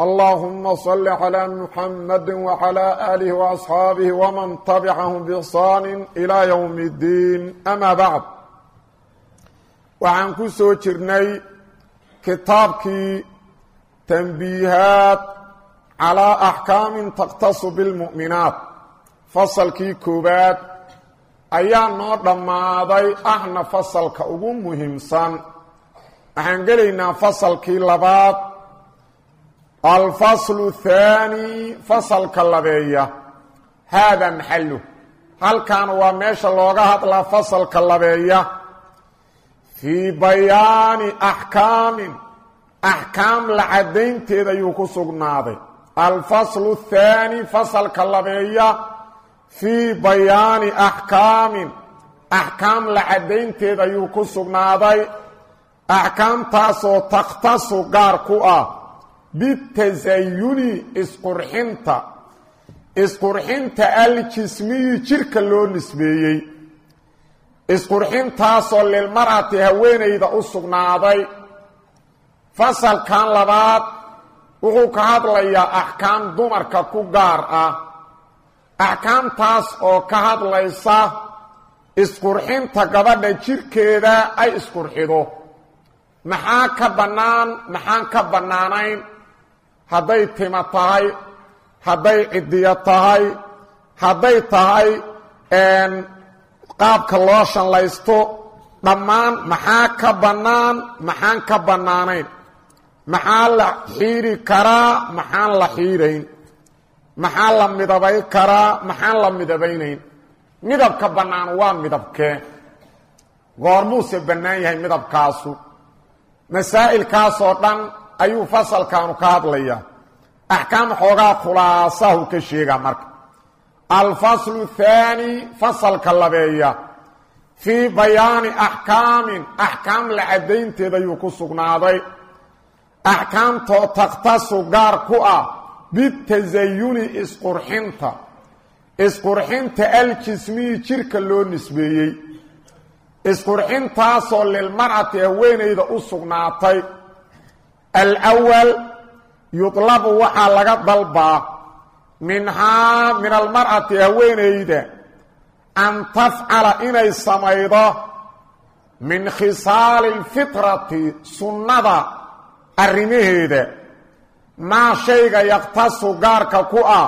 اللهم صل على محمد وعلى آله وأصحابه ومن تبعهم بإحسان إلى يوم الدين أما بعد waxaan ku soo jirnay kitaabkii tanbiihaat calaa axkaamin takhtasu bilmu'minaat fasalkii koowaad ayaa noo dhammaaday ahna fasalka ugu muhiimsan waxaan gelaynaa fasalkii labaad alfaslu thaani fasalka labeeya haadaa maxalu halkan waa meesha looga hadlaa fasalka labeeya fii bayaani axkaamin axkaam la caddaynteed ayuu ku sugnaaday alfaslu thaani fasalka labeeya fii bayaani axkaamin axkaam la caddaynteed ayuu ku sugnaaday axkaamtaasoo takhtasu gaar ku ah bitasayuni isqurxinta. Isqurxinta aljismiyi jirka loo nisbeeyey. Isqurxintaasoo lilmar'ati haweenayda u sugnaaday. Fasalkan labaad wuxuu ka hadlayaa axkaam dumarka ku gaar ah. Axkaamtaas oo ka hadlaysa isqurxinta gabadha jirkeeda ay isqurxido. Maxaa ka bannaan maxaan ka bannaanayn hadday timo tahay hadday cidiyo tahay hadday tahay qaabka loo shanlaysto dhammaan maxaa ka bannaan maxaan ka bannaanayn? Maxaa la xiiri karaa maxaan la xiirayn? Maxaa la midabay karaa maxaan la midabaynayn midabka bannaan waa midabkee goormuuse bannaan yahay midabkaasu. Masaa'ilkaasoo dhan ayuu fasalkaanu ka hadlayaa. Axkaam xoogaa khulaasahu ka sheegaa marka. Alfaslu thaani fasalka labeeya. Fii bayaani axkaamin axkaam la caddaynteed ayuu ku sugnaaday. Axkaamtoo takhtasu gaar ku ah bitasayuni isqurxinta. Isqurxinta aljismiyi jirka loo nisbeeyey. Isqurxintaasoo lilmar'ati haweenayda u sugnaatay alwal yudlabu waxaa laga dalbaa minhaa min almar'ati haweenayda an tafcala inay samaydo min khisaali lfitrati sunnada arrimaheeda maa shayga yakhtasu gaarka ku ah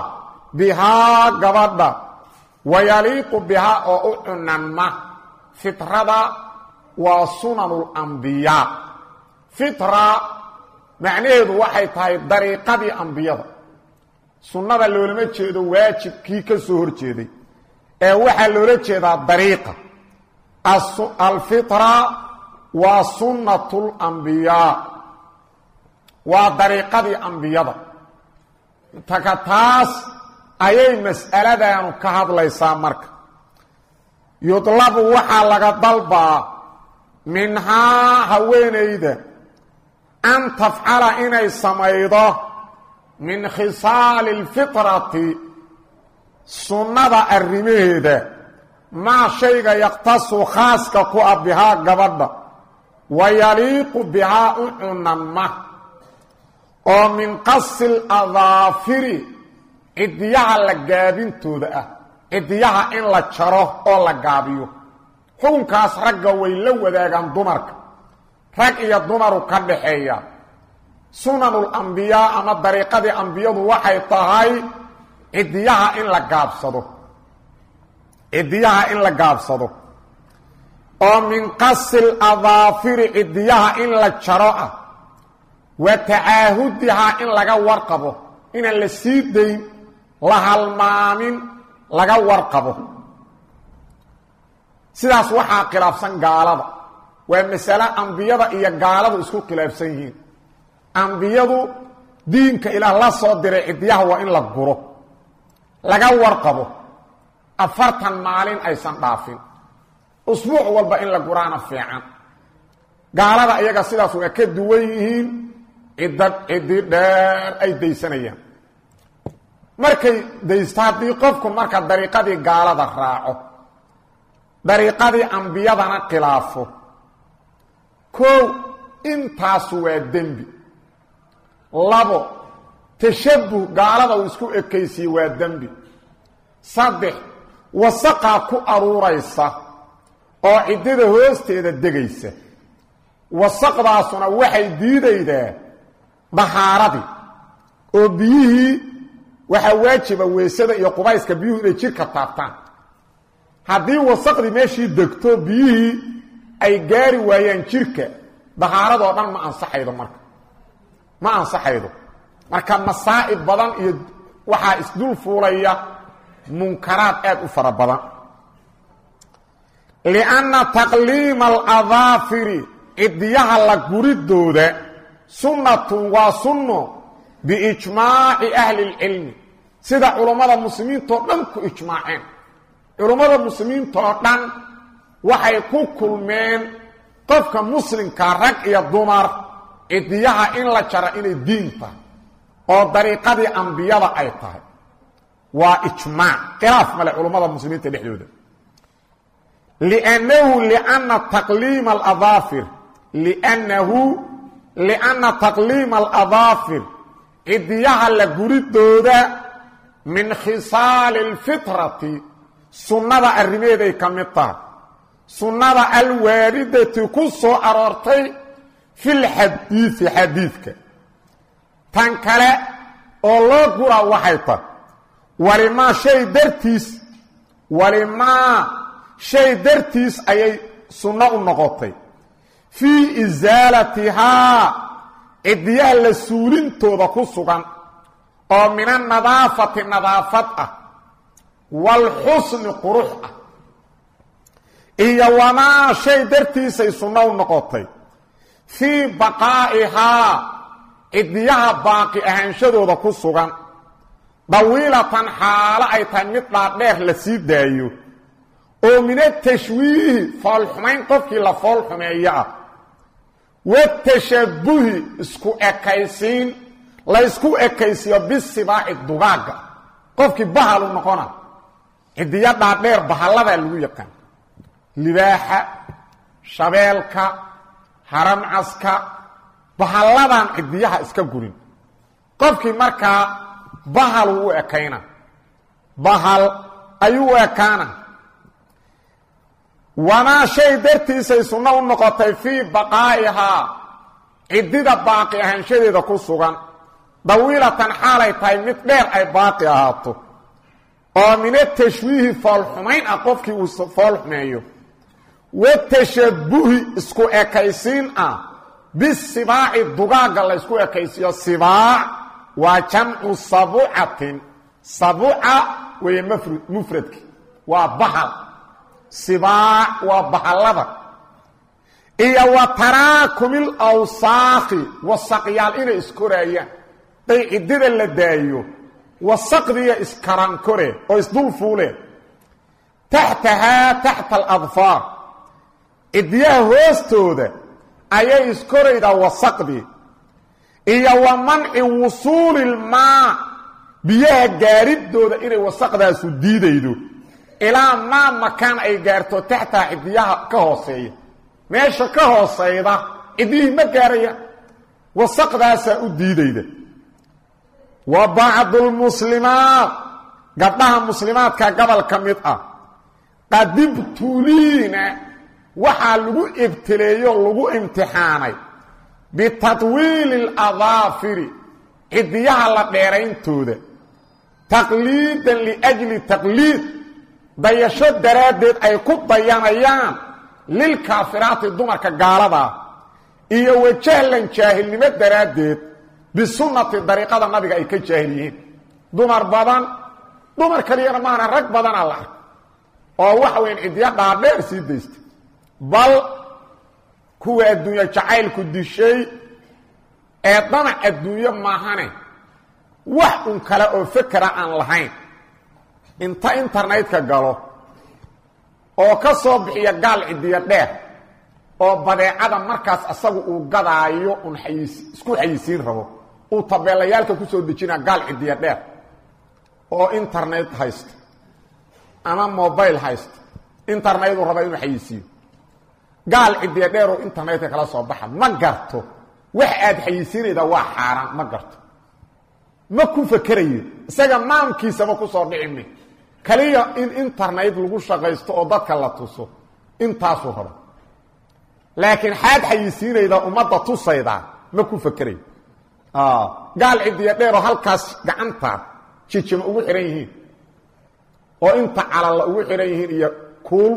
bihaa gabadha wayaliiqu bihaa oo u cunanma fitrada waa sunanulambiyaa fitra macnaheedu waxay tahay dariiqadii ambiyada. Sunnada loolama jeedo waajibkii ka soo hor jeeday ee waxaa loola jeedaa dariiqa. Alfitra waa sunnatulambiyaa waa dariiqadii ambiyada. Taka taas ayay mas'aladaanu ka hadlaysaa marka. Yudlabu waxaa laga dalbaa minhaa haweenayda an tafcala inay samaydo min khisaali lfitrati sunnada arrimaheeda maa shayga yakhtasu khaaska ku ah bihaa gabadha wa yaliiqu bihaa u cunanma oo min qasi ladaafiri cidiyaha la gaabintooda ah cidiyaha in la jaro oo la gaabiyo xukunkaas ragga way la wadaagaan dumarka rag iyo dumaru ka dhaxeeya sunanulambiyaa ama dariiqadii ambiyadu waxay tahay cidiyaha in la gaabsado. Cidiyaha in la gaabsado. Oo min qasi ladaafiri cidiyaha in la jaro ah. Wa tacaahudihaa in laga warqabo. Inaan la sii dayn la halmaamin laga warqabo. Sidaas waxaa khilaafsan gaalada waa masale ambiyada iyo gaaladu isku khilaafsan yihiin. Ambiyadu diinka ilaah la soo diray ciddiyaha waa in la guro laga warqabo afartan maalin aysan dhaafin. Usbuuc walba in la guraana fiican. Gaalada iyaga sidaas waa ka duwan yihiin. Cidda ciddi dheer ay daysanayaan. Markay daysto haddii qofku marka dariiqadii gaalada raaco dariiqadii ambiyadana khilaafo kow intaasu waa dembi. Labo tashabuh gaalada uu isku ekaysiye waa dembi. Saddex wasaqaa ku aruuraysa oo ciddada hoosteeda degaysa. Wasaqdaasuna waxay diidaydaa dahaaradii oo biyihii waxaa waajiba weysada iyo qubayska biyuhu inay jirka taabtaan. Haddii wasaqdii meeshii degto biyihii ay gaari waayaan jirka dahaaradoo dhan ma ansaxaydo marka. Ma ansaxaydo. Marka masaa'ib badan iyo waxaa isdul fuulaya munkaraad aad u fara badan. Lianna taqliima aladaafiri ciddiyaha la guridooda sunnatun waa sunno biijmaaci ahli lcilmi sida culummada muslimiintoo dhan ku ijmaaceen. Culummada muslimiintoo dhan waxay ku kulmeen qofka muslimka rag iyo dumar cidiyaha in la jaro inay diin tahay oo dariiqadii ambiyada ay tahay. Waa ijmaac khilaaf male culummada muslimiinta dhexdooda. Liannahu liana taqliima aladaafir liannahu lianna taqliima aladaafir cidiyaha la guridooda min khisaali alfitrati sunnada arrimeeday ka mid tahay sunnada alwaaridati ku soo aroortay fi lxadiidi xadiidka tan kale oo loo guraa waxay tahay walimaa shay dartiis walimaa shay dartiis ayay sunno u noqotay. Fii isaalatihaa cidiyaha la suulintooda ku sugan oo min anadaafati nadaafad ah waalxusni qurux ah iyo wamaa shay dartiisay sunno u noqotay. Fii baqaa'ihaa cidiyaha baaqi ahaanshadooda ku sugan. Dawiilatan xaalo ay tahay mid dhaadheer la sii daayo. Oo min atashwiihi foolxumayn qofkii la fool xumeeyo ah. Watashabuhi isku ekaysiin la ysku ekaysiiyo bisibaaci dugaagga qofkii bahalu noqona. Cidiyo dhaadheer bahalladaa lagu yaqaan libaaxa shabeelka haramcaska bahalladan cidiyaha iska gurin. Qofkii markaa bahalu u ekayna bahal ayuu u ekaana. Wamaa shay dartiisay sunno u noqotay fii baqaa'ihaa ciddida baaqi ahaanshadeeda ku sugan. Dawiilatan xaalay tahay mid dheer ay baaqi ahaato. Oo min atashwiihi foolxumayn ah qofkii uu fool xumeeyo watashabuhi isku ekaysiin ah. Bisibaaci dugaagga la ysku ekaysiiyo. Sibaac waa jamcu sabucatin sabuca weeye mufradki. Waa bahal. Sibaac waa bahallada. Iyo wa taraakumil awsaakhi wasaqyaal inay iskoraayaan day ciddida la daayo. Wasaqdiiya iskarankore oo isdul fuuleen taxtahaa taxta aladfaar ciddiyaha hoostooda ayay iskoraydaa wasaqdii iyo wa manci wusuuli lmaa biyaha gaaridooda inay wasaqdaasu diidaydo. Ilaa maa makaan ay gaarto taxtaha ciddiyaha ka hooseeya. Meesha ka hoosayda ciddiyihii ma gaarayaan wasaqdaasaa u diidayda. Wa bacdu lmuslimaat gabdhaha muslimaadka gobol ka mid ah. Qadibtuliina waxaa lagu ibtileeyo lagu imtixaanay. Bitadwiili aladaafiri ciddiyaha la dheerayntooda. Taqliidan liajli taqliid. Dayasho daraaddeed ay ku dayanayaan lilkaafiraati dumarka gaaladaa iyo wajahlan jaahilnimo daraaddeed bisunnati dariiqada nabiga ay ka jaahil yihiin. Dumar badan dumar kaliyana maana rag badanaa la oo waxa weyan ciddiyo dhaadheer sii daysta bal kuwa adduunye jacaylku dishay ee danac adduunyo maahane. Wax un kale oo fekera aan lahayn. Inta internetka galo oo ka soo bixiya gaal cidiya dheer oo badeecada markaas asagu uu gadaayo un isku xayisiin rabo uu tabeelayaalka ku soo dejina gaal cidiya dheer oo internet haysta ama mobile haysta internetu raba inuu xayisiiyo gaal cidiya dheer oo internetka kala soo baxa ma garto. Wax aad xayisiinayda waa xaaraan ma garto. Ma ku fakerayo isaga maamkiisaba ku soo dhicimi kaliya in internet lagu shaqaysto oo dadka la tuso intaasuu raba laakiin xaad xayisiinayda ummadda tusayda ma ku fakerayo gaal cidiya dheeroo halkaas gacanta jijima ugu xihan yihiin oo inta calalla ugu xihan yihiin iyo kuul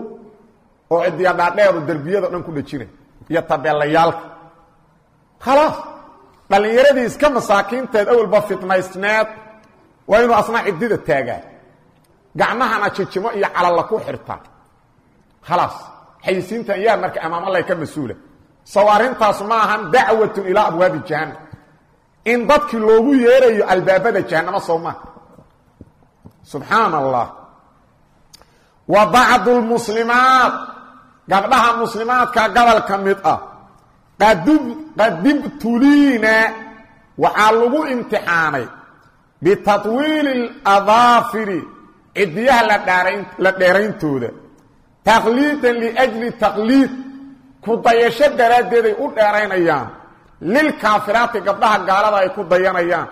oo cidiya dhaadheeru derbiyado dhan ku dhejinay iyo tabeelayaalka. Khalaas! Dhallinyaradii iska masaakiinteed awalba fitnaysneed. Waa inuu asna cidida taagaa. Gacmahana jijimo iyo calalla ku xirtaa khalaas! Xayisiintan yaa marka amaamallay ka mas'uula. Saw arrintaas ma ahan dacwatun ilaa abwaabi jahannam. In dadkii loogu yeerayo albaabada jahannamo sow maa subxaan allah gabdhaha muslimaadka gobol ka mid ah qadibtuliina waxaa lagu imtixaanay bitatwiili اladaafiri cidiyaha la dheerayntooda. Taqliidan liajli taqliid ku dayasho daraaddeed ay u dheeraynayaan. Lilkaafiraati gabdhaha gaalada ay ku dayanayaan.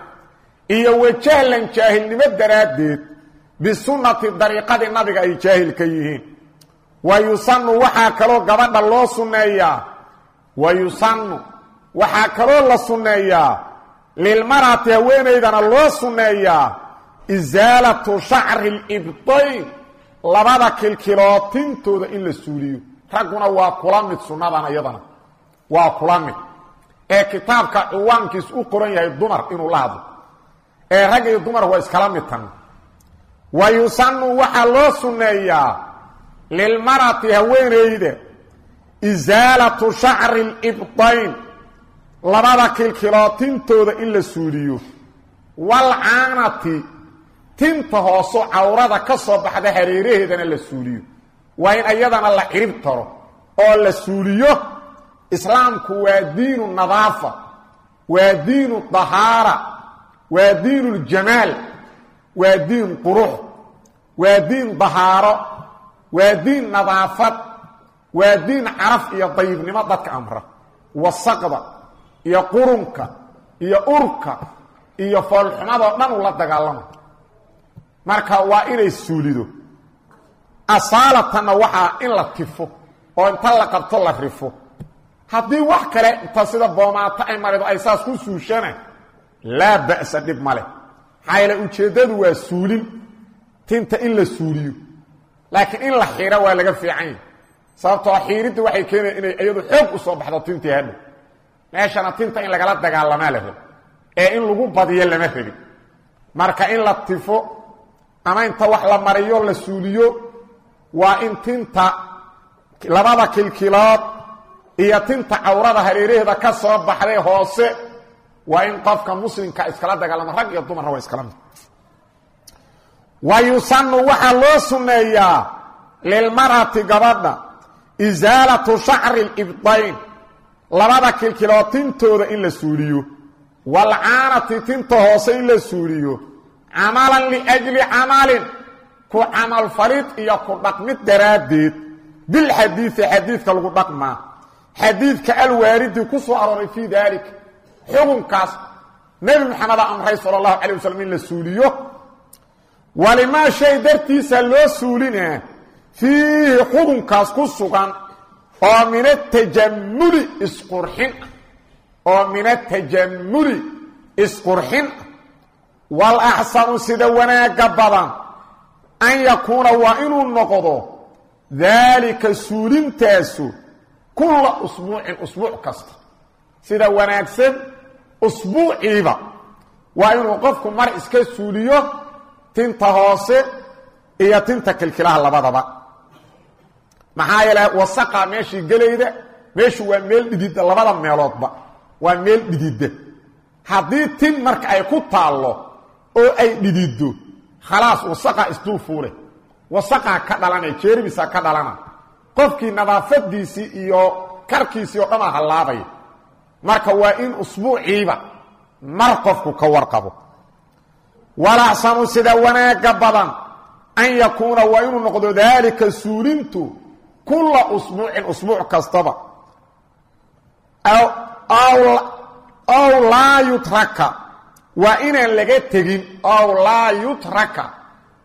Iyo wajahlan jaahilnimo daraaddeed bisunnati dariiqadii nabiga ay jaahil ka yihiin wa yusanu waxaa kaloo gabadha loo sunneeyaa. wa yusanu waxaa kaloo la sunneeyaa. lilmarati haweenaydana loo sunneeyaa. isaalatu shacri libdayn labada kilkilootintooda in la suuliyo. ragguna waa kula mid sunnadan iyadana. waa kula mid. ee kitaabka ciwaankiis u qoran yahay dumar inuu la hadlo. ee rag dumar waa iskala mid tan. wa yusanu waxaa loo sunneeyaa lilmarati haweenayda isaalatu shacri libdayn labada kilkilootintooda in la suuliyo walcaanati tinta hooso cawrada ka soo baxda hareeraheedana la suuliyo waa in ayadana la cirib taro oo la suuliyo islaamku waa diinu nadaafa waa diinu dahaara waa diinu ljamaal waa diin qurux waa diin dahaaro waa diin nadaafad waa diin caraf iyo dayibnimo dadka amra. Wasaqda iyo qurunka iyo urka iyo foolxumadoo dhan ula dagaalama marka waa inay suulido. Asaalatanna waxaa in la tifo oo inta la qabto la rifo. Haddii wax kale inta sida boomaato ay marido ay saas ku suushana laa ba'sa dhib ma leh. Maxaa yeele ujeeddadu waa suulin. Tinta in la suuliyo laakiin in la xiro waa laga fiican yahi sababtoo xiiridda waxay keenaya inay iyadu xoog u soo baxdo tintii hadhow. Meeshana tinta in lagala dagaalamaa la ee in lagu badiyo lama rabin marka in la tifo ama inta wax la mariyo la suuliyo waa in tinta labada kilkilood iyo tinta cawrada hareeraheeda ka soo baxday hoose waa in qofka muslimka iskala dagaalamo rag iyo dumarna waa iskala mid wa yusanu waxaa loo sunneeyaa lilmarati gabadha isaalatu shacri libdayn labada kilkilood tintooda in la suuliyo walcaanati tinta hoose in la suuliyo camalan liajli camalin ku camalfalid iyo ku dhaqmid daraaddeed bilxadiidi xadiidka lagu dhaqmaa xadiidka alwaaridi ku soo arooray fii daalika xukunkaas nebi maxameda amray sala allahu calay wasalam in la suuliyo walimaa shay dartiisa loo suulinaa fiihi xukunkaas ku sugan oo min atajamuli isqurxin ah oo min atajamuli isqurxin. Ah walaxsanu sida wanaagga badan an yakuuna waa inuu noqdo daalika suulintaasu kulla usbuucin usbuuc kasta. Sida wanaagsan usbuuciiba waa inuu qofku mar iska suuliyo tinta hoose iyo tinta kilkilaha labadaba. Maxaa yeele wasaqaa meeshii gelayda meeshu waa meel dhidida labada meeloodba waa meel dhidida haddii tin marka ay ku taallo oo ay dhididdo khalaas wasaqa isdul fuule. Wasaqaa ka dhalanay jeerbisaa ka dhalana. Qofkii nadaafadiisii iyo karkiisii oo dhamaa hallaabay marka waa in usbuuciiba mar qofku ka warqabo walacsanu sida wanaagga badan an yakuuna waa inuu noqdo daalika suulintu kulla usbuucin usbuuc kastaba. Ow laa yutraka waa inaan laga tegin ow laa yutraka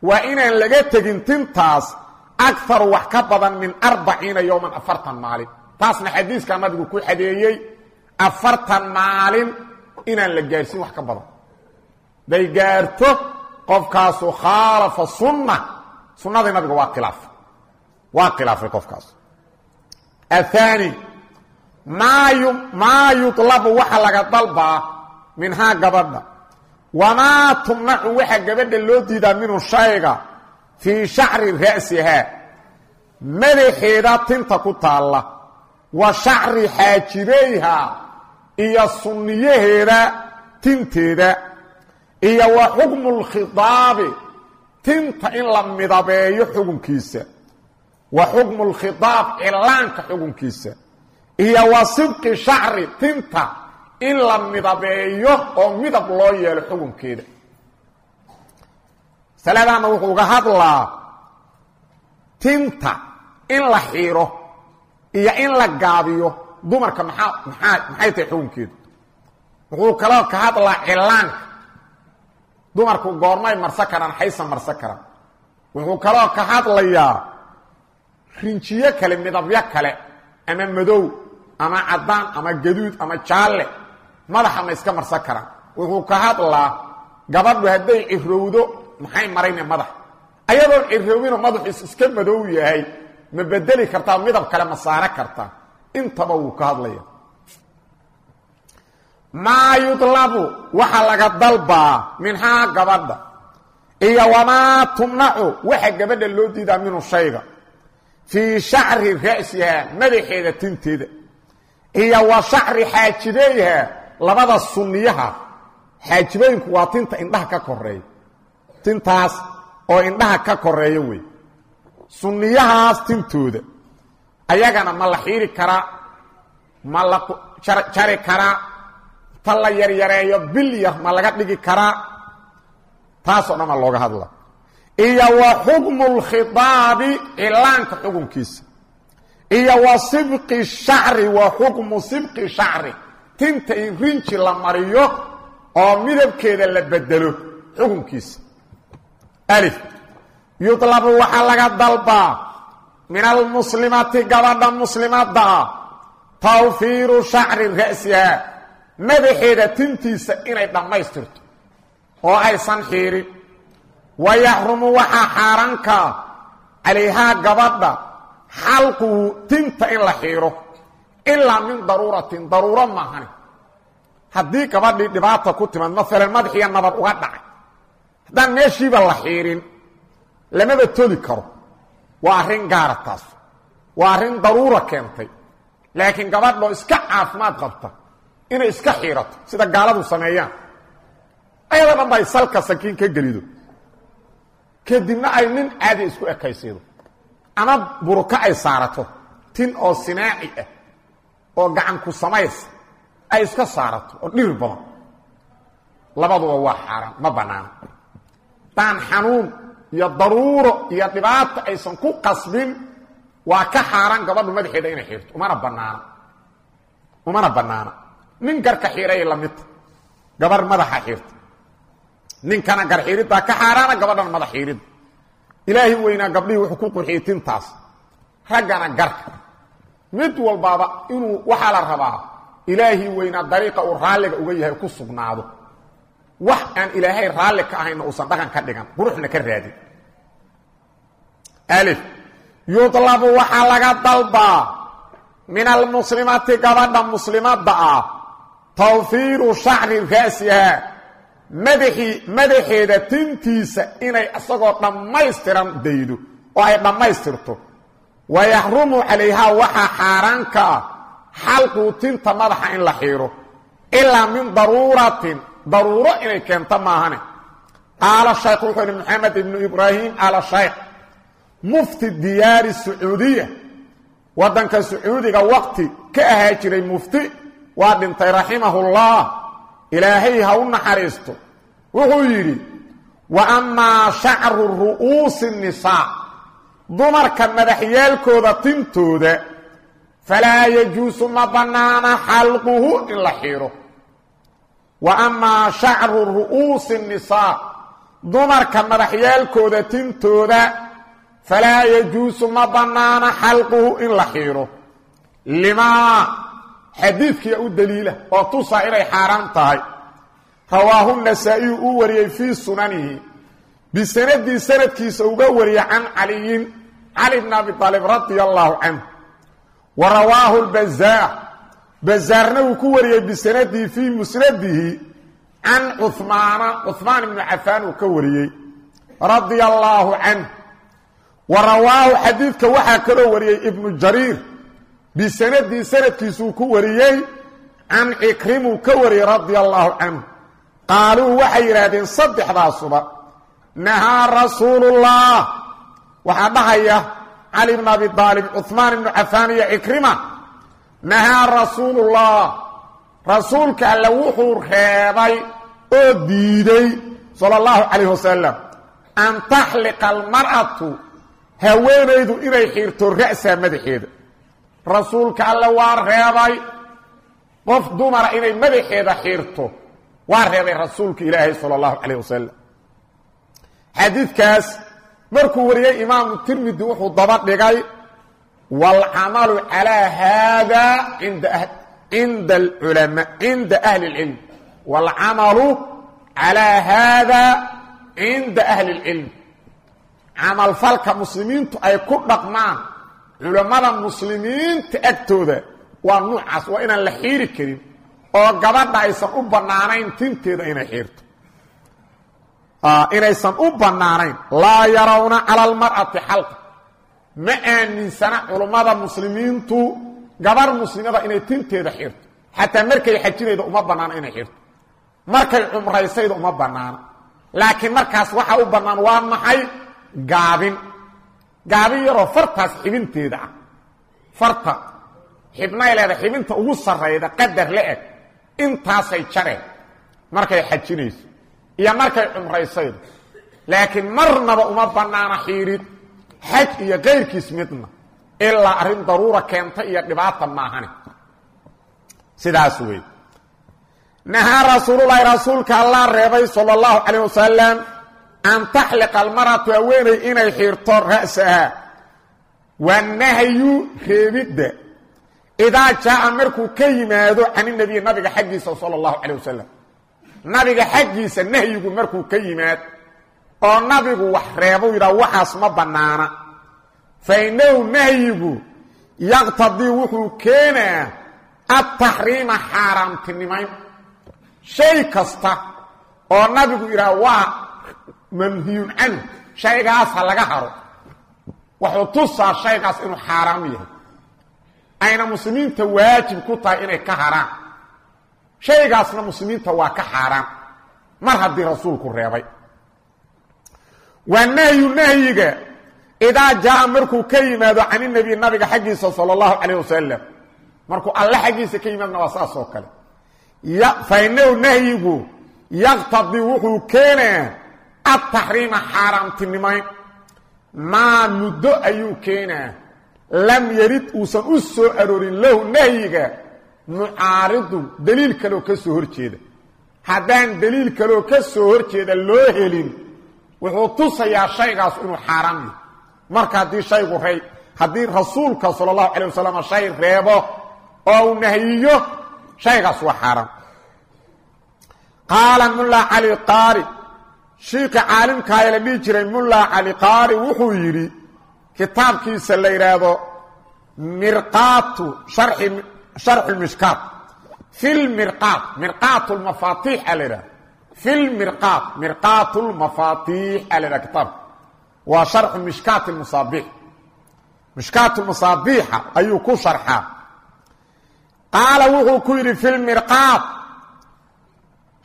waa inaan laga tegin tintaas akaru wax ka badan min arbaciina yowman afartan maalin. Taasna xadiiskaa nabigu ku xadeeyey afartan maalin inaan la gaarhsiin wax ka badan bay gaarto qofkaasu khaalafa sunna. Sunadii nabiga waa khilaafay waa khilaafay qofkaas aani maa maa yulabu waxa laga dalbaa minhaa gabadha. Wamaa tumnacu waxa gabadha loo diidaa minhu shayga fii shacri ra'sihaa madaxeeda tinta ku taalla. Wa shacri xaajibayhaa iyo sunniyaheeda tinteeda iyo wa xukmu اlkhidaabi tinta in la midabeeyo xukunkiisa. Wa xukmu اlkhidaab cilaanka xukunkiisa. Iyo wa sidqi shacri tinta in la midabeeyo oo midab loo yeelo xukunkeeda masaladaana wuxuu uga hadlaa tinta in la xiiro iyo in la gaabiyo dumarka maxaa maxay tahay xukunkeedu wuxuu kaloo ka hadlaa cilaanka dumarku goormay marsan karaan xaysan marsan karaan. Wuxuu kaloo ka hadlayaa rinjiyo kale midabyo kale ama madow ama caddaan ama gaduud ama jaalle. Madaxa ma iska marsan karaan. Wuxuu ka hadlaa gabadhu hadday cirowdo maxay marayne madax? Ayadoon cirowino madaxu iska madow yahay ma bedeli kartaa midab kale ma saare kartaa. Intaba wuu ka hadlaya maa yudlabu waxa laga dalbaa minhaa gabadha. Iyo wamaa tumnacu waxa gabadha loo diidaa minhu shayga. Fii shacri ra'sihaa madaxeeda tinteeda. Iyo wa shacri xaajibayha labada sunniyaha. Xaajibooyinku waa tinta indhaha ka koreeya tintaas oo indhaha ka koreeya wey. Sunniyahaas tintooda. Ayagana ma la xiiri karaa ma la jari karaa ta la yaryareeyo bil yar ma laga dhigi karaa. Taasoo dhan aa looga hadla. Iyo wa xukmu lkhidaabi cilaanka xukunkiisa. Iyo wa sibqi shacri wa xukmu sibqi shacri. Tinta in rinji la mariyo oo midabkeeda la bedelo xukunkiisa. Alif. Yudlabu waxaa laga dalbaa. Min almuslimati gabadha muslimadda ah tawfiiru shacri madaxeeda tintiisa inay dhammaystirto oo aysan xiirin. Wa yaxrumu waxaa xaaraankaa calayhaa gabadha xalquhu tinta in la xiiro ilaa min daruuratin daruuro maahani. Haddii gabadhii dhibaata ku timaad maalan madaxiiya nabad uga dhacay haddaan meeshiiba la xiirin lamaba toli karo. Waa arrin gaara taas waa arrin daruura keentay laakiin gabadhoo iska caafimaad qabta inay iska xiirato sida gaaladu sameeyaan. Ayadoo dhan ba ay salka sakiin ka gelido. Kadibna ay nin caadi isku ekaysiido. Ama buruka ay saarato tin oo sinaaci ah oo gacanku samaysa ay iska saarato oo dhir badan. Labaduba waa xaaraan ma bannaana daan xanuun iyo daruuro iyo dhibaata aysan ku qasbin waa ka xaaraan gabadhu madaxeeda inay xiirto. Umana bannaana. Umana bannaana nin garka xiiray lamidta gabar madaxa xiirta ninkana gar xiiriddaa ka xaaraana gabadhana madax xiiridda ilaahi weynaa gabdhihii wuxuu ku qurxiyey tintaas raggana garka. Mid walbaaba inuu waxaa la rabaa ilaahii weynaa dariiqa uu raalliga uga yahay ku sugnaado. Wax aan ilaahay raalli ka ahayna uusan dhaqan ka dhigan quruxna ka raadin alif. Yudlabu waxaa laga dalbaa. Min almuslimati gabadha muslimadda ah tawfiiru shacri ra'sihaa madaxii madaxeeda tintiisa inay isagoo dhammaystiran daydo oo ay dhammaystirto. Wa yaxrumu calayhaa waxaa xaaraan ka ah xalquu tinta madaxa in la xiiro. Ilaa min daruuratin daruuro inay keento maahane. Qaala shaykh wuxuu ihi maxamed ibnu ibraahim ala shaykh mufti diyaari sacuudiya. Waddanka sacuudiga waqti ka ahaa jiray mufti waa dhintay raximahullah ilaahay ha u naxariisto. Wuxuu yidhi wa amaa shacru ru'uusi nisaa. Dumarka madaxyaalkooda tintooda falaa yajuusu ma bannaana xalquhu in la xiiro. Wa amaa shacru ru'uusi nisaa. Dumarka madaxyaalkooda tintooda falaa yajuusu ma bannaana xalquhu in la limaa xadiidkiya u daliila oo tusaa inay xaaraan tahay. Rawaahu nasaa'iyu uu wariyey fii sunanihi bisanadii sanadkiisa uga wariyey can caliyin cali bn abi aalib radia allaahu canhu. Wa rawaahu lbazaar bazaarna uu ku wariyey bisanadihi fii musnadihi can cumaana cumaan ibnu cafaan uu ka wariyey radia allaahu canh wa rawaahu xadiidka waxaa kaloo wariyey ibnu jariir bisanadii sanadkiisuu ku wariyey can cikrimuu ka wariyey radia allaahu canhu qaaluu waxay yidhaahdeen saddexdaasuba nahaa rasuulullah. Waxaa dhahaya cali bn abi aalib cumaan ibnu cafaan iyo cikrima nahaa rasuulullah. Rasuulka alle wuxuu reebay oo diiday sala allahu calayh wasalam an taxliqa almar'atu haweenaydu inay xiirto ra'saa madaxeeda rasuulka alle waa reebay. Qof dumara inay madaxeeda xiirto waa reebay rasuulka ilaahay sala allahu calayh wasalam xadiidkaas markuu wariyey imaamu tirmidi wuxuu daba dhigay waalcamalu calaa haada inda alculama cinda ahli اlcilm waalcamalu calaa haada cinda ahli اlcilm camalfalka muslimiintu ay ku dhaqmaan culammada muslimiinta agtooda waa nuucaas waa inaan la xiiri karin oo gabadha aysan u bannaanayn tinteeda inay xiirto. Inaysan u bannaanayn. Laa yarawna cala almar'ati xalqa. Ma aaminsana culummada muslimiintu gabarh muslimada inay tinteeda xirto xataa markay xajinayda uma bannaano inay xirto markay cumraysayda uma bannaano laakiin markaas waxa u bannaan waa maxay? Gaabin gaabin yaroo fartaas xibinteeda ah. Farta xibnay leeda xibinta ugu sarrayda qadar la eg. Intaasay jareen. Markay xajinayso. Iyo markay cumraysaydo. Laakiin marnaba uma bannaana xiidhid xaj iyo kayrkiis midna. Ilaa arrin daruura keenta iyo dhibaata maahane. Sidaas wey nahaa rasuululahi rasuulka allaa reebay sala allahu calayh wasalam an taxliqa almaratu haweeney inay xiirto ra'saha. Waa nahyu reebidda idaa jaa'a markuu ka yimaado caninabiy nabiga xaggiisa sala allahu calayh wasalam nabiga xaggiisa nahyigu markuu ka yimaad oo nabigu wax reebou yidhaha waxaas ma bannaana. Fa innahu nahyigu yaqtadii wuxuu keenaa adtaxriima xaaraamtinimayn shay kasta oo nabigu yidhaha waa manhiyun canhu shaygaas ha laga haro. Wuxuu tusaa shaygaas inuu xaaraam yahay. Ayna muslimiinta waajib ku tahay inay ka haraan. Shaygaasna muslimiinta waa ka xaaraan mar haddii rasuulku reebay. Waa nahyu nahyiga idaa jaa'a markuu ka yimaado caninabiy nabiga xaggiisa sala allahu calayh wasalam markuu alle xaggiisa ka yimaadna waa saas oo kale fa inahu nahyigu yaqtadii wuxuu keenaa adtaxriima xaaraamtinimayn maa muddo ayuu keenaa. Lam yarid uusan u soo aroorin lahu nahyiga. Mucaaridun daliil kaleoo ka soo hor jeeda haddaan daliil kaleoo ka soo hor jeeda loo helin wuxuu tusayaa shaygaas inuu xaaraam yahay. Marka haddii shaygu rey haddii rasuulka sala allahu calay wasalam shay reebo oo uu nahyiyo shaygaas waa xaaraam. Qaala shiika caalimkaaya la dhihi jiray mulla cali qaari wuxuu yidhi kitaabkiisa la yidhaahdo mirqaatu sharxu lmishkaat fi lmirqaat mirqaat lmafaatiix a la yidhahda fi lmirqaat mirqaat lmafaatiix a la yidhahda kitaabka. Waa sharxu mishkaat lmasaabiix mishkaat lmasaabiixa ayuu ku sharxaa. Qaala wuxuu ku yidhi fi lmirqaat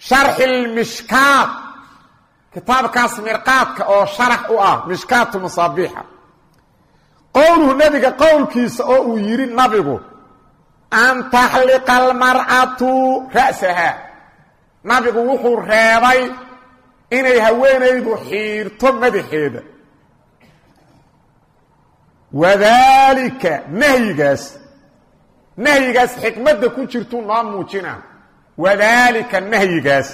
sharxi lmishkaat kitaabkaas mirqaadka oo sharax u ah mishkaatu masaabiixa. Qowluhu nebiga qowlkiisa oo uu yidhi nabigu an taxliqa almar'atu ra'saha. Nabigu wuxuu reebay inay haweenaydu xiirto madaxeeda. Wadaalika nahyigaas nahyigaas xikmadda ku jirtuu noo muujina. Wadaalika nahyigaas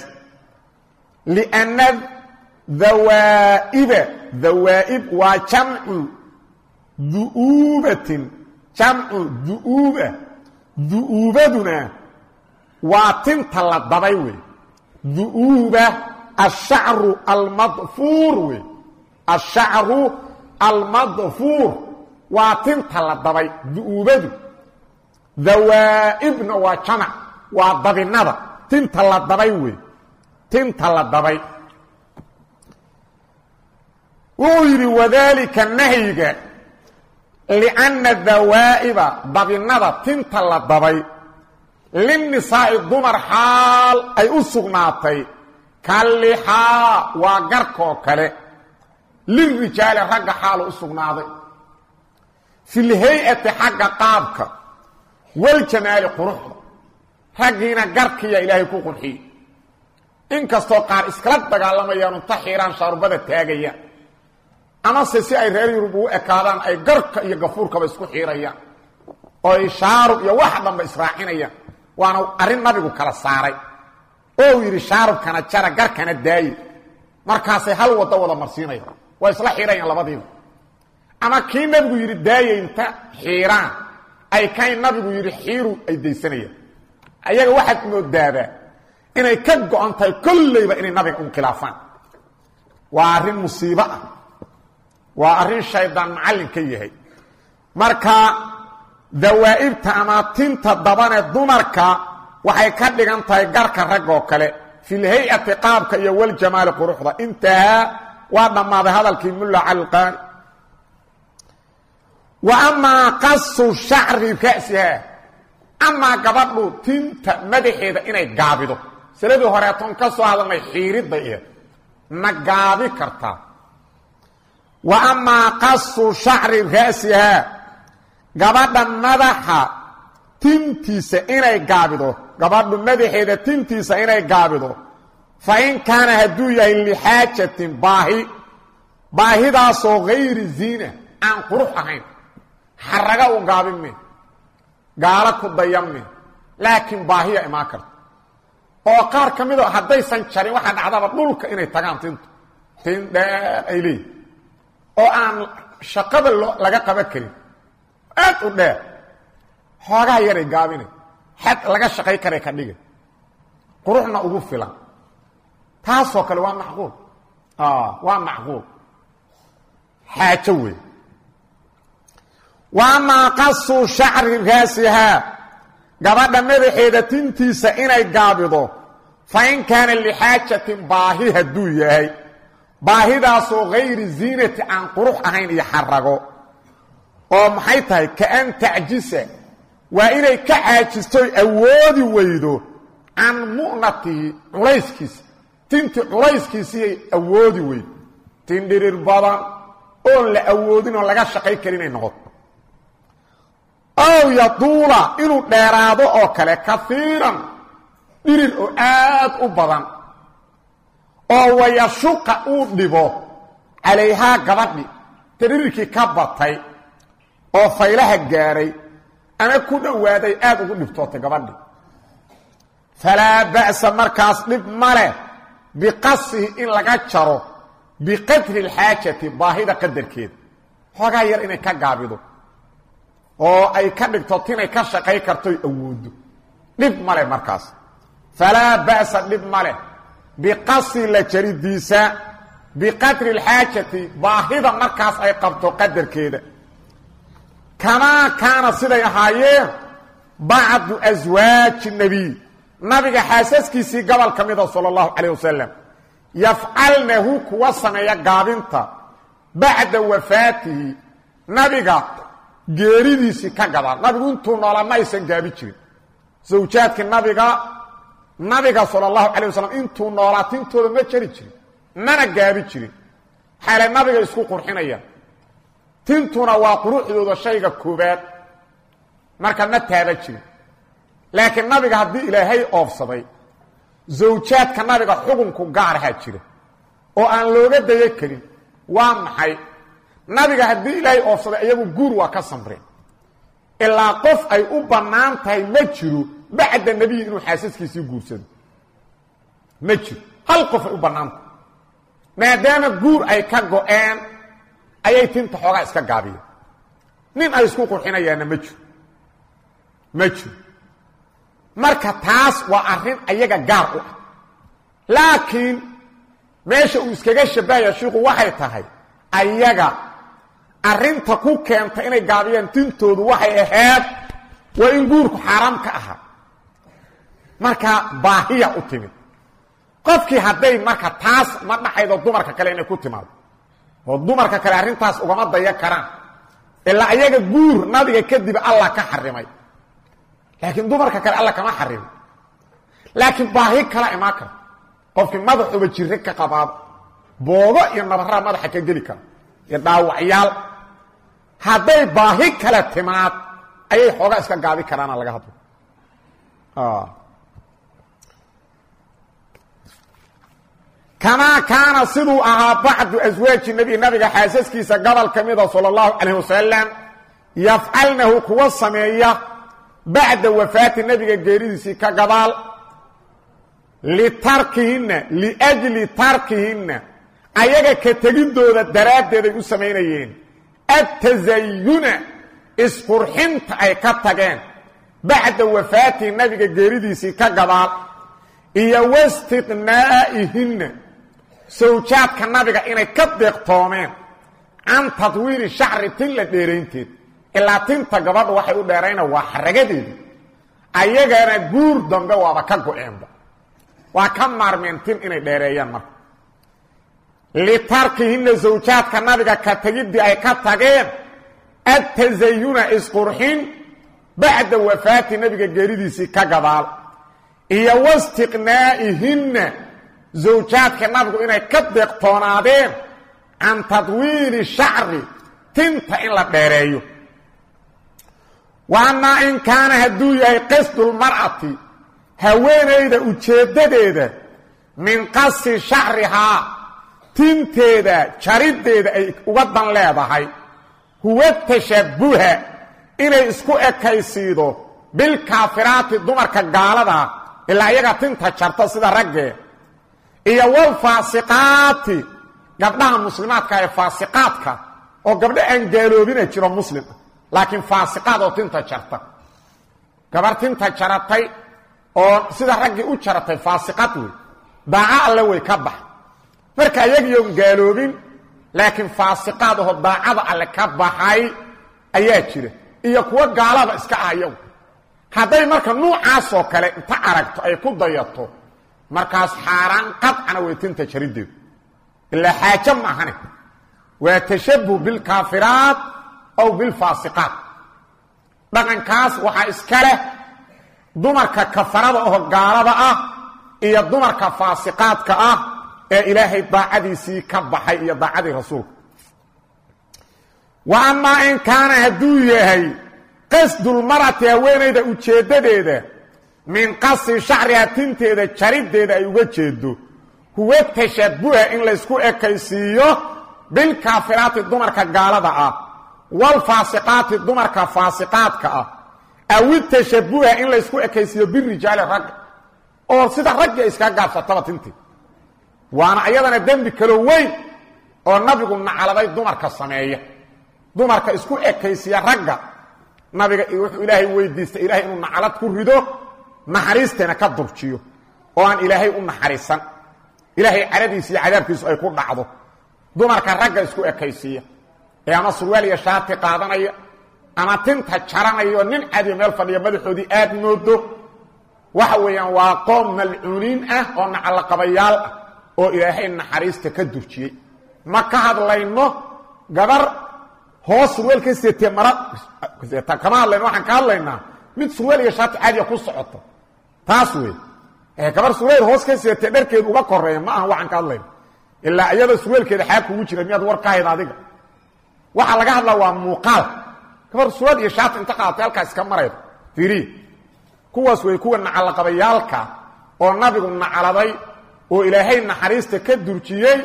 lianna dawaa'iba dawaa'ib waa jamcu du'uubatin. Jamcu du'uuba du'uubaduna waa tinta la dabay wey du'uuba ashacru almadfuur wey ashacru almadfuur waa tinta la dabay du'uubadu. Dawaa'ibna waa jamac waa dabinada. Tinta la dabay wey tinta la dabay wuxuu yidhi wadaalika nahyiga lianna dawaa'iba dabinada tinta la dabay linnisaa'i dumar xaal ay u sugnaatay kalixaa waa garkoo kale lirijaali ragga xaalu u sugnaaday filhay-ati xagga qaabka waljamaali quruxda raggiina garkiya ilaahay ku qurxiyey inkastoo qaar iskala dagaalamayaan unta xiiraan shaarubada taagayaan amase si ay reer yurub ugu ekaadaan ay garka iyo gafuurkaba isku xiirayaan. Oo ay shaarub iyo wax dhanba israacinayaan. Waana arrin nabigu kala saaray. Oo yidhi shaarubkana jara garkana daaye markaasay hal waddo wada marsiinayaan. Waa isla xiirayaan labadiiba. Ama kii nabigu yidhi daaye inta xiiraan. Ay kay nabigu yidhi xiiru ay daysanayaan. Ayaga waxaad moodaabaa inay ka go-an tahay kollayba inay nabiga un khilaafaan. Waa arrin musiibo ah waa arrin shaydaan macallin ka yahay. Marka dawaa'ibta ama tinta dabane dumarka waxay ka dhigan tahay garka rag oo kale. Filhay-ati qaabka iyo waljamaali quruxda. Intahaa waa dhammaaday hadalkii mulla calqaani. Wa amaa qasu shacri ra'siha amaa gabadhu tinta madaxeeda inay gaabido. Saladii horeetoon ka soo hadalnay xiiridda iyo ma gaabi kartaa wa amaa qasu shacri ra'sihaa gabadha madaxa tintiisa inay gaabido. Gabadhu madaxeeda tintiisa inay gaabido. Fa in kaana hadduu yahay lixaajatin baahi baahidaasoo hayri ziina aan qurux ahayn. Xaraga u gaabin me gaalo ku dayan me laakiin baahiya imaan karta. Oo qaar ka midoo haddaysan jarin waxaa dhacdaba dhulka inay tagaan tintu. Tin dheer ay leeyihiin oo aan shaqada laga qaban karin. Aad u dheer. Xoogaha yaray gaabinay xad laga shaqay karay ka dhigay. Quruxna ugu filan. Taasoo kale waa macquul. Waa macquul. Xaajo wey wa amaa qasu shacri raasihaa gabadha madaxeeda tintiisa inay gaabido. Fa in kaana lixaajatin baahi hadduu yahay baahidaasoo hayri ziinati aan qurux ahayn iyo xarago oo maxay tahay kaan tacjisa waa inay ka caajistoy awoodi weydo can mu'natihi culayskiisa tintii culayskiisiiyay awoodi weydo tin dhirir badan oon la awoodin oo laga shaqay karin inay noqoto ow yaduula inuu dheeraado oo kale kaiiran dhirir oo aad u badan oo wayashuqa uu dhibo calayhaa gabadhi ta dhirirkii ka batay oo faylaha gaaray ama ku dhowaaday aad ugu dhibtootay gabadhi. Falaa ba'sa markaas dhib ma leh biqasihi in laga jaro biqadri alxaajati baahida qadarkeeda xoogaa yar inay ka gaabido oo ay ka dhigto tinay ka shaqay kartoy awoodo. Dhib ma markaas. Falaa ba'sa dhib ma biqasi la jaridiisa biqadri alxaajati baahida markaas ay qabto qadarkeeda. Kamaa kaana siday ahaayeen bacdu aswaaji nebiy nabiga xaasaskiisii gobol ka mida sala allahu calayh wasalam yafcalnahu kuwa sameeya gaabinta. Bacda wafaatihi. Nabiga geeridiisii ka gadaal nabigu intuu noolaa ma aysan gaabi jirin. Sawjaadkii nabiga nabiga sala allahu calay wasalam intuu noolaa tintooda ma jari jirin mana gaabi jirin. Xaale nabiga isku qurxinayaan. Tintuna waa quruxdooda shayga koobaad marka ma taaba jirin. Laakiin nabiga haddii ilaahay oofsaday zawjaadka nabiga xukunku gaarahaa jira oo aan looga daya karin waa maxay? Nabiga haddii ilaahay oofsaday iyagu guur waa ka samreen. Ilaa qof ay u bannaan tahay ma jiro bacda nebiyi inuu xaasaskiisii guursado ma jiro hal qof ay u bannaan tahay maadaama guur ay ka go-een ayay tinta xoogaa iska gaabiyeen nin ay isku qurxinayaanna ma jiro ma jiro marka taas waa arrin ayaga gaar u ah laakiin meesha uu iskaga shabbahaya shiiku waxay tahay ayaga arrinta ku keenta inay gaabiyaan tintoodu waxay ahayd waa in guurku xaaraam ka ahaa marka baahiya u timid. Qofkii hadday marka taas ma dhacaydo dumarka kale inay ku timaado. Oo dumarka kale arrintaas ugama daya karaan. Ilaa ayaga guur nabiga kadib allah ka xarimay. Laakiin dumarka kale alla kama xarimin laakiin baahi kala imaan kara qofkii madaxuba jire ka qabaado. Boogo iyo nabaraa madaxa ka geli kara iyo dhaawacyaal hadday baahi kale timaad ayay xoogaa iska gaabi karaana laga hadlo kamaa kaana siduu ahaa bacdu aswaaji nebi nabiga xaasaskiisa gobol ka mida sala allahu calayh wasalam yafcalnahu kuwa sameeya bacda wafaati nebiga geeridiisii ka gadaal litarkihinna liajli tarkihinna ayaga ka tegidooda daraaddeeday u samaynayeen attasayuna isqurxinta ay ka tageen bacda wafaatihi nabiga geeridiisii ka gadaal iyo wastiqnaa'ihinna sawjaadka nabiga inay ka deeqtoomeen can tadwiiri shacri tin la dheeraynteed. Ilaa tinta gabadha waxay u dheerayna waa xaragadeedii ayagana guur dambe waaba ka go-eenba. Waa ka maarmeen tin inay dheereeyaan marka. Litarkihinna sawjaadka nabiga ka tegiddii ay ka tageen attasayuna isqurxin bacda wafaati nabiga geeridiisii ka gadaal. Iyo wastiqnaa'ihinna zawjaadka nabigu inay ka deeqtoonaadeen can tadwiili shacri tinta in la dheereeyo. Wa amaa in kaana hadduu yahay qasdulmar'ati haweenayda ujeeddadeeda min qasi shacrihaa tinteeda jariddeeda ay uga dan leedahay. Huwa tashabbuha inay isku ekaysiido bilkaafiraati dumarka gaaladaa ilaa iyaga tinta jarta sida raggee iyo walfaasiqaati gabdhaha muslimaadka ee faasiqaadka oo gabdho aan gaaloobina jiro muslim laakiin faasiqaad oo tinta jarta. Gabar tinta jaratay oo sida raggii u jaratay faasiqad wey daaco alle way ka bax. Marka iyagiion gaaloobin laakiin faasiqaad aho daacada alle ka baxay ayaa jira iyo kuwo gaalaba iska ah hadday marka nuucaasoo kale inta aragto ay ku dayato markaas xaaraan qadcana way tinta jariddeedu ilaa xaajo maahane waa tashabuh bilkaafiraat aw bilfaasiqaat dhaqankaas waxaa iska leh dumarka kafarada oo gaalada ah iyo dumarka faasiqaadka ah ee ilaahay daacadiisii ka baxay iyo daacadii rasuulka. Wa amaa in kaana hadduu yahay qasdulmarati haweenayda ujeeddadeeda min qasi shacriha tinteeda jariddeeda ay uga jeedo huwa tashabuha in laysku ekaysiiyo bilkaafiraati dumarka gaalada ah walfaasiqaati dumarka faasiqaadka ah. Awi tashabuha in laysku ekaysiiyo birijaali ragga oo sida ragga iskaga gaabsataba tintii waana ayadana dembi kalo weyn oo nabigu nacaladay dumarka sameeya. Dumarka isku ekaysiya ragga nabiga wuxuu ilaahay weydiistay ilahay inuu nacalad ku rido naxariisteena ka durjiyo oo aan ilaahay u naxariisan. Ilaahay caradiisa iyo cadaabkiisu ay ku dhacdo. Dumarka ragga isku ekaysiiya. Ee ama surwaal iyo shaati qaadanaya ama tinta jaranayo nin cadiyo meel fadhiya madaxoodii aad moodo waxa weeyaan waa qoom malcuuniin ah oo nacalaqabayaal ah oo ilaahay naxariista ka durjiyey. Ma ka hadlayno gabar hoos surweel ka seetee hadlayno waxaan ka hadlaynaa. Mid surweel iyo shaati caadiya ku socoto taas wey gabar surayl hoos ka seetay dharkeedu uga koreeya ma aha waxaan ka hadlayna ilaa iyada sureelkeeda xaag kugu jira miyaad war ka hayd adiga? Waxaa laga hadlaa waa muuqaal. Gabar surad iyo shaati inta qaadatay halkaa iska marayda fiiriya kuwaas wey kuwa nacalaqabayaalka oo nabigu nacaladay oo ilaahay naxariista ka durjiyey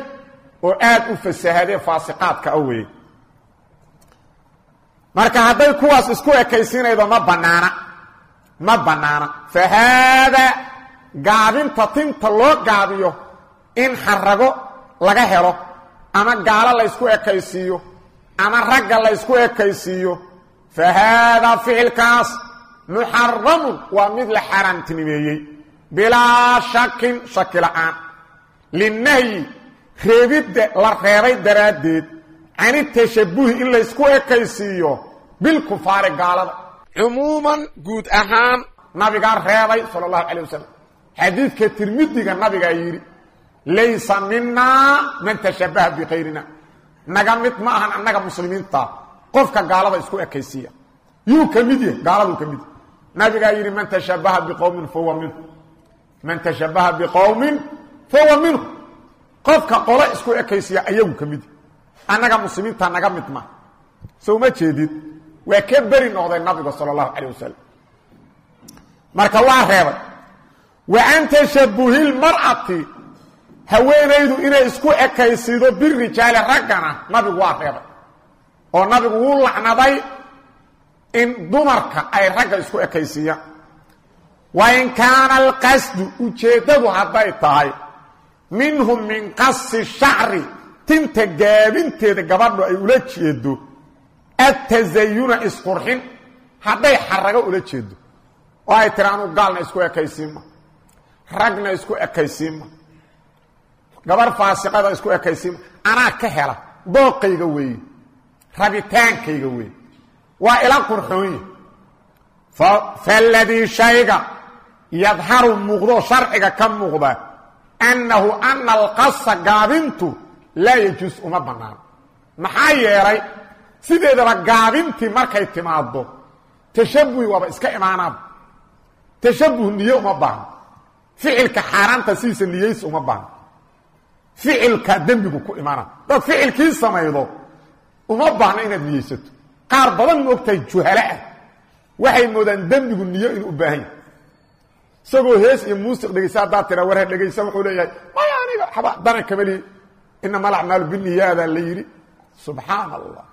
oo aad u fasahadee faasiqaadka a weye marka hadday kuwaas isku ekaysiinaydo ma banaana ma banaana. Fa haadaa gaabinta tinta loo gaabiyo in xarago laga helo ama gaalo laysku ekaysiiyo ama ragga laysku ekaysiiyo fa haadaa ficilkaas muxaramun waa mid la xaaraamtinimeeyey. Bilaa shakin shaki la'aan. Linahyi reebidda la reebay daraaddeed canitashabuhi in laysku ekaysiiyo bilkufaari gaalada cumuuman guud ahaan nabigaa reebay sala allahu calay wasalam xadiidka tirmidiga nabigaa yidhi laysa minaa man tashabaha bikayrina naga mid ma ahan annaga muslimiinta qofka gaalada isku ekaysiiya yuu ka mid yahay gaaladuu ka mid yahy nabigaa yidhi man tashabaha biqowmin fahuwa minhu man tashabaha biqowmin fahuwa minhu qofka qolo isku ekaysiiya ayagu ka mid yahy annaga muslimiinta naga mid waa ka beri noqday nabiga sala allahu calayh wasalam marka waa reebay wa an tashabuhi lmar'ati haweenaydu inay isku ekaysiido birijaali raggana nabigu waa reebay. Oo nabigu wuu lacnaday in dumarka ay ragga isku ekaysiiyaan. Wa in kaana alqasdu ujeeddadu hadday tahay minhum min qasi shacri tinta gaabinteeda gabadhu ay ula jeedo atazayuna isqurxin. Hadday xarago ula jeedo. Oo ay tiri anuu gaalna isku ekaysiinma ragna isku ekaysiinma gabar faasiqada isku ekaysiinma anaa ka hela dooqayga weeye rabitaankayga weeye. Waa ila qurxoonye faladii shayga yadharu muuqdo sharciga ka muuqda annahu ana alqasa gaabintu laa yajuus uma banaano maxaa yeelay sideedaba gaabintii markay timaaddo tashabuhi waaba iska imaanaaba tashabuh niye uma baahno ficilka xaaraanta sidiisa niyeysa uma baahno ficilka dembigu ku imaana dad ficilkii samaydo uma baahno inaad niyeysato. Qaar badan ma ogtahay juhalo ah. Waxay moodaan dembigu niyo inuu u baahan isagoo hees iyo muusiq dhegaysa haddaad tiraa warha dhegaysa wuxuu leeyahay maya aniga aba dana kamalihi inama alacmaalu biniyaada la yidhi. Subxaana allah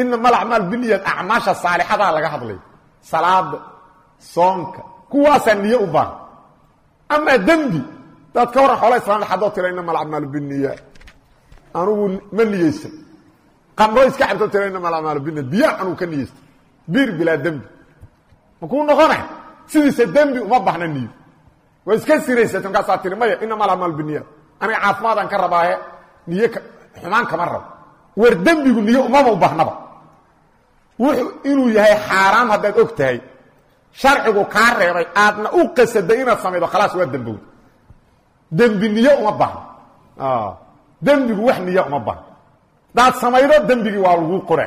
inama alacmaal biniyaad acmaasha saalixadaa laga hadlay. Salaada soonka kuwaasaa niye u baahan amaa dembi daad ka waran xoola islamda haddoo tira inama alacmaalu biniyaad anugu ma niyeysan. Qamro iska cabtoo tira inama alacmaalu biniyaad biyaa anugu ka niyeysta bir bilaa dembi. Makuu noqona sidiisa dembi uma bahna niyo. Waa iska siraysata markaasaa tiri maya inama alacmaalu biniyaad aniga caafimaadaan ka rabaaye niye xumaan kama rabo. War dembigu niyo umaba u bahnaba wuxuu inuu yahay xaaraam haddaad og tahay. Sharcigu kaa reebay aadna u qasaday inaad samaydo khalaas waa dembowda dembi niyo uma bahno dembigu wax niyo uma bahno hadaad samaydo dembigii waa lagu qora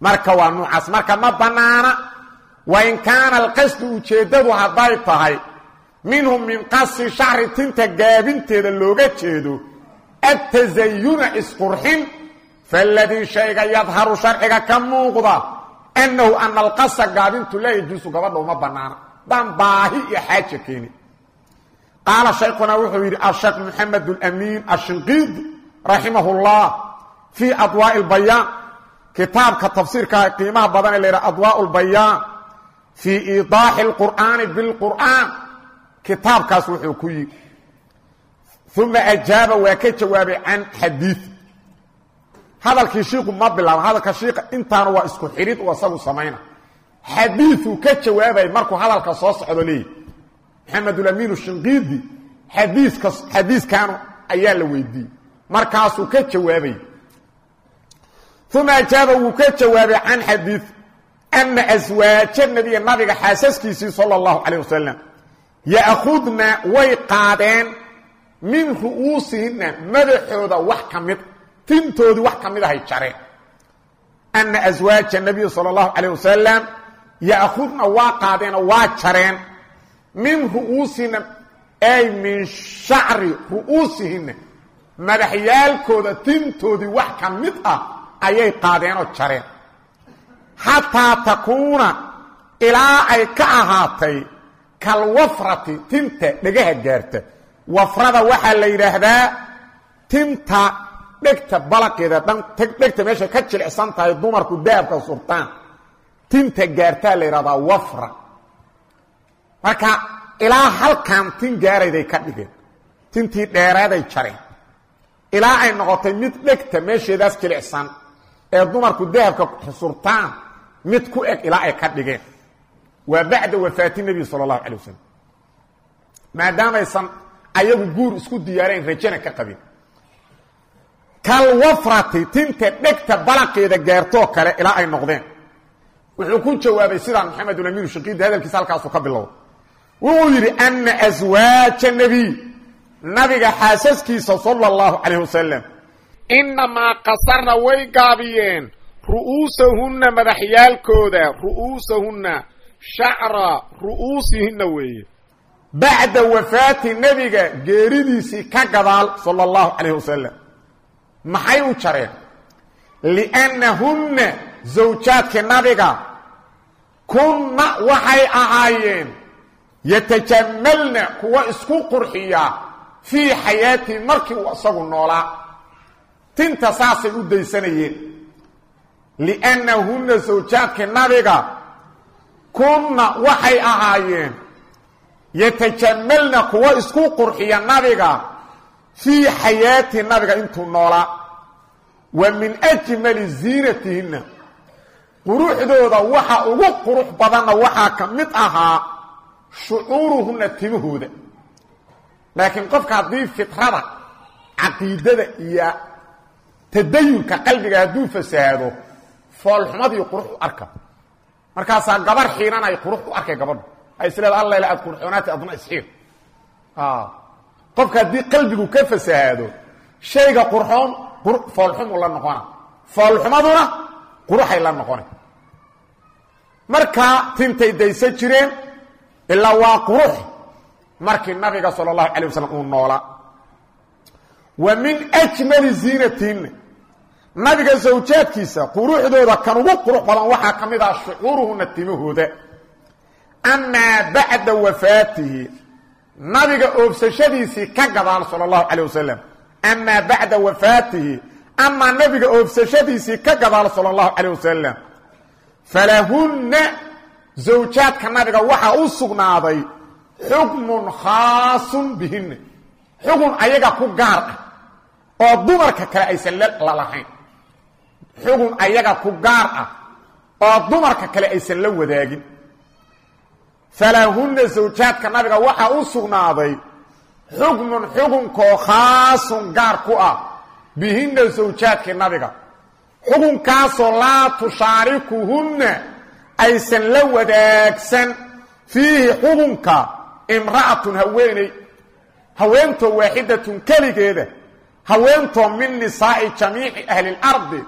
marka waa nuucaas marka ma banaana. Wain kaana alqasdu ujeeddadu hadday tahay minhum min qasi shacri tinta gaabinteeda looga jeedo atazayuna isqurxin faladii shayga yadharu sharciga ka muuqda annahu ana alqasa gaabintu laa yajuusu gabadha uma banaana daan baahi iyo xaaja keeni qaala shaykhuna wuxuu yidhi asheekh moxamed alamiin ashinqiidi raximah اllah fii adwaaءi اlbayaan kitaabka tafsiirka qiimaha badan ee la yidhaha adwaaء اlbayaan fii iidaaxi اlqur'aani biاlqur'aan kitaabkaas wuxuu ku yidhi uma ajaaba waa ka jawaabay can xadiid hadalkii shiiku ma bilaaba hadalka shiika intaana waa isku xidhid u asagu samayna. Xadiiuu ka jawaabay markuu hadalka soo socdo leeyahy maxamedulamiin shinqiidi xadiiska xadiiskaanu ayaa la weydiiyey. Markaasuu ka jawaabay. Uma ajaaba wuu ka jawaabay can xadiid ana aswaaja nebiya nabiga xaasaskiisii sala اllahu calayh wasalam ya'khudna way qaadeen min ru'uusihina madaxooda wax ka mid tintoodii wax ka mid ahay jareen ana aswaaja nabiyi sala اllahu calayh wasalam ya'khudna waa qaadeenoo waa jareen. Min ru'uusihina ay min shacri ru'uusihina. Madaxyaalkooda tintoodii wax ka mid ah ayay qaadeenoo jareen. Xataa takuuna ilaa ay ka ahaatay kalwafrati tinta dhegaha gaarta. Wafrada waxaa la yidhaahdaa tinta dhegta balaqeeda dhan dhegta meeshay ka jilicsan tahay dumarku dahabka surtaan. Tinta gaartaa la yidhahdaa wafra. Marka ilaa halkan tin gaarayday ka dhigeen. Tintii dheereeday jareen. Ilaa ay noqotay mid dhegta meesheedaas jilicsan ee dumarku dahabka surtaan mid ku eg ilaa ay ka dhigeen. Waa bacda wafaati nebi sala allahu calay wasalam maadaamaysan ayagu guur isku diyaarayn rajana ka qabin kalwafrati tinta dhegta balaqeeda gaartoo kale ilaa ay noqdeen. Wuxuu ku jawaabay sidaan maxamedun amiinu shaqiidi hadalkiisa halkaasu ka bilow. Wuxuu yidhi ana aswaaja nebiy nabiga xaasaskiisa sala allahu calayh wasalam inamaa qasarna way gaabiyeen. Ru'uusahunna madaxyaalkooda ru'uusahunna shacra ru'uusihinna weeye. Bacda wafaati nebiga geeridiisii ka gadaal sala allahu calayh wasalam maxay u jareen? Liannahunna zawjaadka nabiga. Kunna waxay ahaayeen. Yatajamalna kuwa isku qurxiya. Fii xayaatii markii uu isagu noolaa. Tinta saasay u daysanayeen. Liannahunna zawjaadka nabiga. Kunna waxay ahaayeen. Yatajamalna kuwa isku qurxiya nabiga fii xayaati nabiga intuu noolaa wa min ajmali ziinatihinna. Quruxdooda waxa ugu qurux badanna waxaa ka mid ahaa shucuuruhunna timahooda. Laakiin qofka haddii fitrada caqiidada iyo tadayunka qalbiga hadduu fasahaado foolxumadii qurux u arka. Markaasaa gabar xiinan ay qurux u arkay gabadhu. Ay isleeda allala aad qurxoonaati adna isxiir qofka haddii qalbigu ka fasahaado shayga qurxoon foolxumu la noqona. Foolxumaduna quruxay la noqona markaa tintay daysan jireen ilaa waa qurux markii nabiga sala allahu calay wasalam uu noolaa wa min ajmali ziinatihinna nabiga zawjaadkiisa quruxdooda kan ugu qurux badan waxaa ka mid ah shucuuruhuna timahooda. Amaa bacda wafaatihi nabiga oobsashadiisii ka gadaal sala allahu calayh wasalam amaa bacda wafaatihi amaa nabiga oobsashadiisii ka gadaal sala allahu calayh wasalam falahunna zawjaadka nabiga waxaa u sugnaaday xukmun khaasun bihinna xukun ayaga ku gaar ah oo dumarka kale aysan lalahayn xukun ayaga ku gaar ah oo dumarka kale aysan la wadaagin falahunna zawjaadka nabiga waxaa u sugnaaday xukmun xukunkoo khaasun gaar ku ah bihinna zawjaadkii nabiga xukunkaasoo laa tushaarikuhunna aysan la wadaagsan fiihi xukunka imra'atun haweeney haweentoo waaxidatun keligeeda haweentoo min nisaa'i jamiici ahlilardi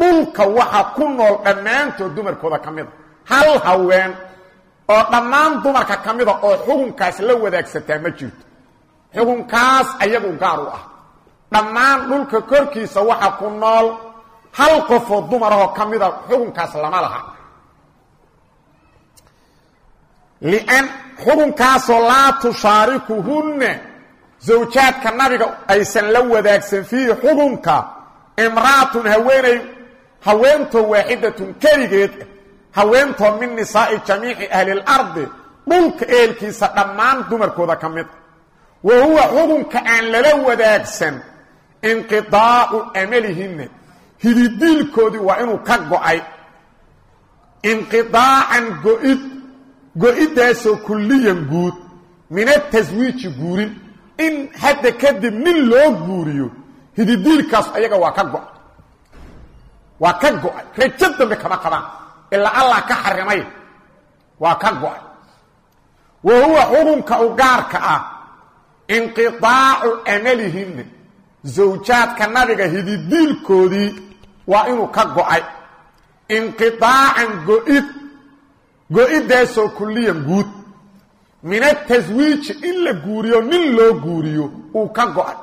dhulka waxa ku nool dhammaantood dumarkooda ka mida hal haween oo dhammaan dumarka ka mida oo xukunkaas la wadaagsataa ma jirto. Xukunkaas ayagu gaar u ah. Dhammaan dhulka korkiisa waxa ku nool hal qofoo dumarahoo ka mida xukunkaas lama laha. Lian xukunkaasoo laa tushaarikuhunna zawjaadka nabiga aysan la wadaagsan fiihi xukunka imra'atun haweeney haweentoo waaxidatun keligeed haweentoo min nisaa'i jamiici ahlilardi dhulka eelkiisa dhammaan dumarkooda ka mid. Wa huwa xukunka aan lala wadaagsan inqidaa'u amalihinna hididiilkoodii waa inuu ka go'ay. Inqidaacan go'id go-iddaasoo kulliyan guud min ataswiiji guurin in hadda kadib nin loo guuriyo hididiilkaas ayaga waa ka go waa ka go'ay. Rajo dambe kama qabaan ilaa allah ka xarimay. Waa ka go'ay wa huwa xukunka u gaarka ah inqidaacu amalihinna zawjaadka nabiga hididiilkoodii waa inuu ka go'ay. Inqidaacan go-id go-iddaasoo kulliyan guud. Min ataswiiji in la guuriyo nin loo guuriyo uu ka go'ay.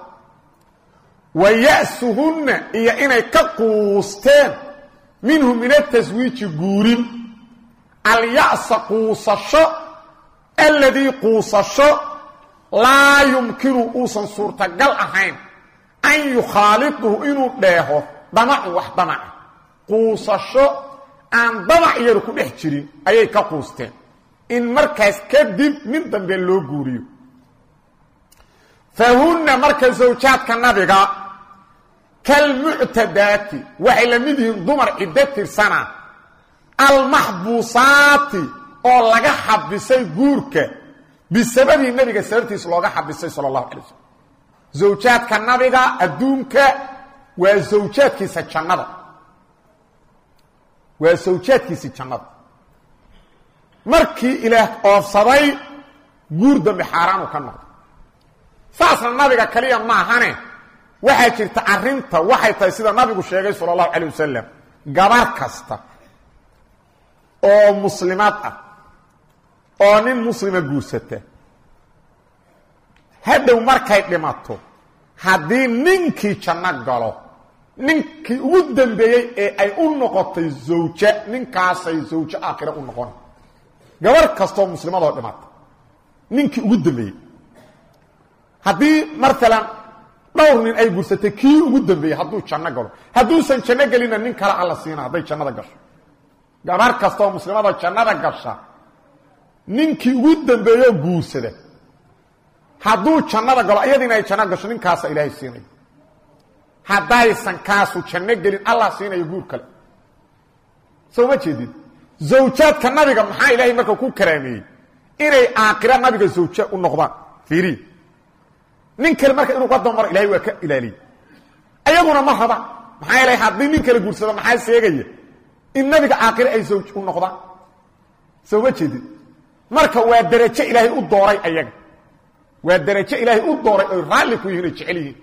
Wa ya-suhunna iyo inay ka quusteen minhu min ataswiiji guurin. Alya'sa quusasho alladii quusasho laa yumkinu uusan suurtagal ahayn an yukhaaliduhu inuu dheeho damacun wax damaca quusasho aan damac yaru ku dhex jirin ayay ka quusteen. In markaas kadib nin dambe loo guuriyo. Fa hunna marka zawjaadka nabiga kalmuctadaati waxay la mid yihiin dumar ciddo tirsana almaxbuusaati oo laga xabisay guurka bisababii nabiga sababtiisa looga xabisay sala allahu calay wasalam zawjaadka nabiga adduunka waa zawjaadkiisa jannada waa zawjaadkiisii jannada markii ilaah oofsaday guur dambe xaaraanu ka noqday saasna nabiga kaliya maahane waxaa jirta arrinta waxay tahay sida nabigu sheegay sala allahu calayh wasalam gabar kasta oo muslimaad ah oo nin muslima guursata hadhow markay dhimato haddii ninkii janno galo ninkii ugu dambeeyey ee ay u noqotay zawja ninkaasay zawjo aakhira u noqona gabar kastaoo muslimadoo dhimata ninkii ugu dambeeyey haddii maalan dhowr nin ay guursatay kii ugu dambeeyey hadduu janno galo. Hadduusan janno gelinna nin kale alla siina hadday jannada gasho. Gabar kastaoo muslimadoo jannada gasha ninkii ugu dambeeyoo guursada hadduu jannada galo iyadiina ay janno gasho ninkaasa ilaahay siinayo haddaysan kaasu janno gelin allah siinayo guur kale. Soo ma jeedid zawjaadka nabiga maxaa ilaahay marka ku karaameeyey inay aakhira nabiga zawja u noqdaan. Fiiriya nin kale marka inuu ka damaro ilahay waa ka ilaaliyey ayaguna ma raba maxaa yeelay haddii nin kale guursado maxaa sheegaya? In nabiga aakhire ay zawj u noqdaan soo ma jeedid marka waa darajo ilaahay u dooray ayaga. Waa darajo ilaahay u dooray oy raalli ku yihiin oy jecel yihiin.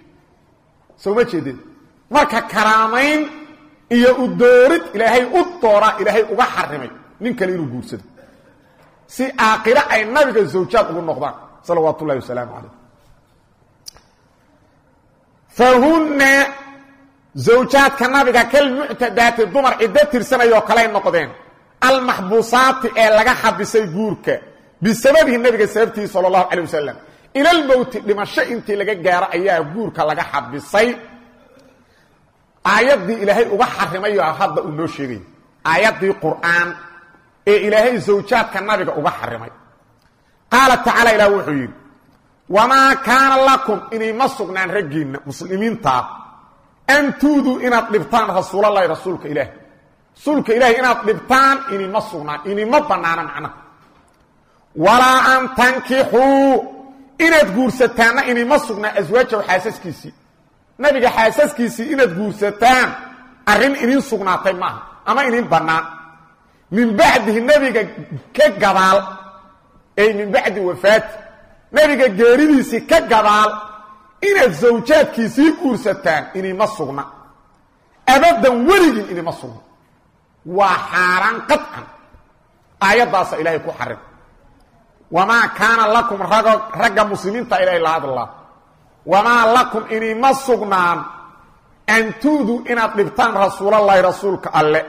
Soo ma jeedid marka karaamayn iyo u doorid ilaahay u dooraa ilaahay uga xarimay nin kale inuu guursado. Si aakhire ay nabiga zawjaad ugu noqdaan salawaat ullahi wasalaamu calayh fahunna zawjaadka nabiga kalmuctadaati dumar ciddo tirsanayoo kaley noqdeen almaxbuusaati ee laga xabisay guurka bisababihi nabiga sababtiisa sala allahu calay wasalam ilalmowti dhimasho intii laga gaaro ayaa guurka laga xabisay aayaddii ilaahay uga xarimayo hadda uu noo sheegay aayaddii qur'aan ee ilaahay zawjaadka nabiga uga xarimay qaala tacaala ilaah wuxuu yidhi wamaa kaana lakum inayma sugnaan raggiinna muslimiintaa an tuuduu inaad dhibtaan rasuulalahi rasuulka ilaah rasuulka ilaahay inaad dhibtaan inima sugnaan inima bannaana macnaha walaa an tankixuu inaad guursataanna inima sugnaan aswaajahu xaasaskiisii nabiga xaasaskiisii inaad guursataan arrin iniin sugnaatay maaha ama iniin bannaan min bacdihi nebiga ka gadaal ay min bacdi wafaati nebiga geeridiisii ka gadaal inaad zawjaadkiisii guursataan inima sugna. Abadan weligin inima sugna. Waa xaaraan qaطcan aayaddaasa ilaahay ku xarim. Wamaa kaana lakum rag ragga muslimiinta ilahay la hadlaa wamaa lakum inima sugnaan an tuuduu inaad dhibtaan rasuulallaahi rasuulka alle.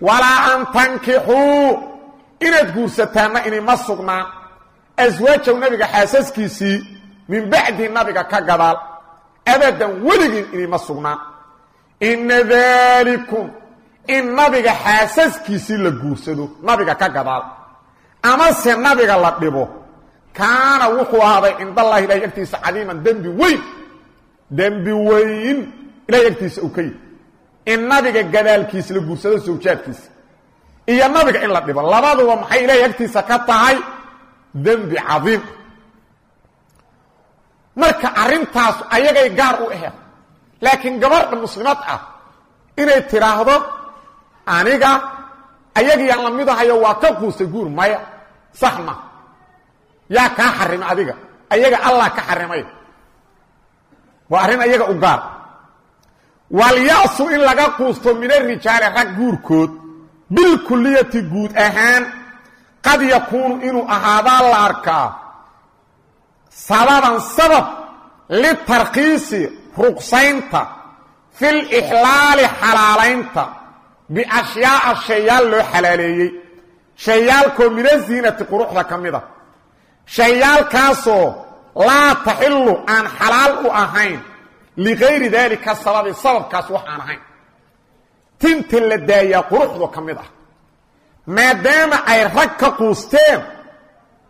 Walaa an tankixuu. Inaad guursataanna inima sugnaan aswaajow nabiga xaasaskiisii min bacdi nabiga ka gadaal. Abadan weligiin inima sugnaan. Inna daalikum in nabiga xaasaskiisii la guursado nabiga ka gadaal. Amase nabiga la dhibo kaana wuxuu ahaaday cindallahi ilahay agtiisa cadiiman dembi weyn. Dembi weyn ilahay agtiisa uu ka yihi in nabiga gadaalkiisa la guursado sawjaadkiisa iyo nabiga in la dhibo. Labaduba maxay? Ilahay agtiisa ka tahay dembi cadiim. Marka arrintaas ayagay gaar u aheed laakiin gabadha muslimad ah inay tidhaahdo aniga ayagiyaan la mid ahayo waa ka quustay guur maya sax ma yaa kaa xarimay adiga ayaga allah ka xarimay. Waa arrin ayaga u gaar. Walyasu in laga quusto min arijaali rag guurkood bilkuliyati guud ahaan qad yakuunu inuu ahaadaa la arkaa sababan sabab litarkiisi ruqsaynta fil ixlaali xalaalaynta biashyaaa shayaal loo xalaaleeyey. Shayaalkoo mina ziinati quruxda ka mid a. Shayaalkaasoo laa taxilu aan xalaal u ahayn ligayri daalika sababi sababkaas wax aan ahayn. Tinta la daayaa quruxdu ka mid ah maadaama ay rag ka quusteen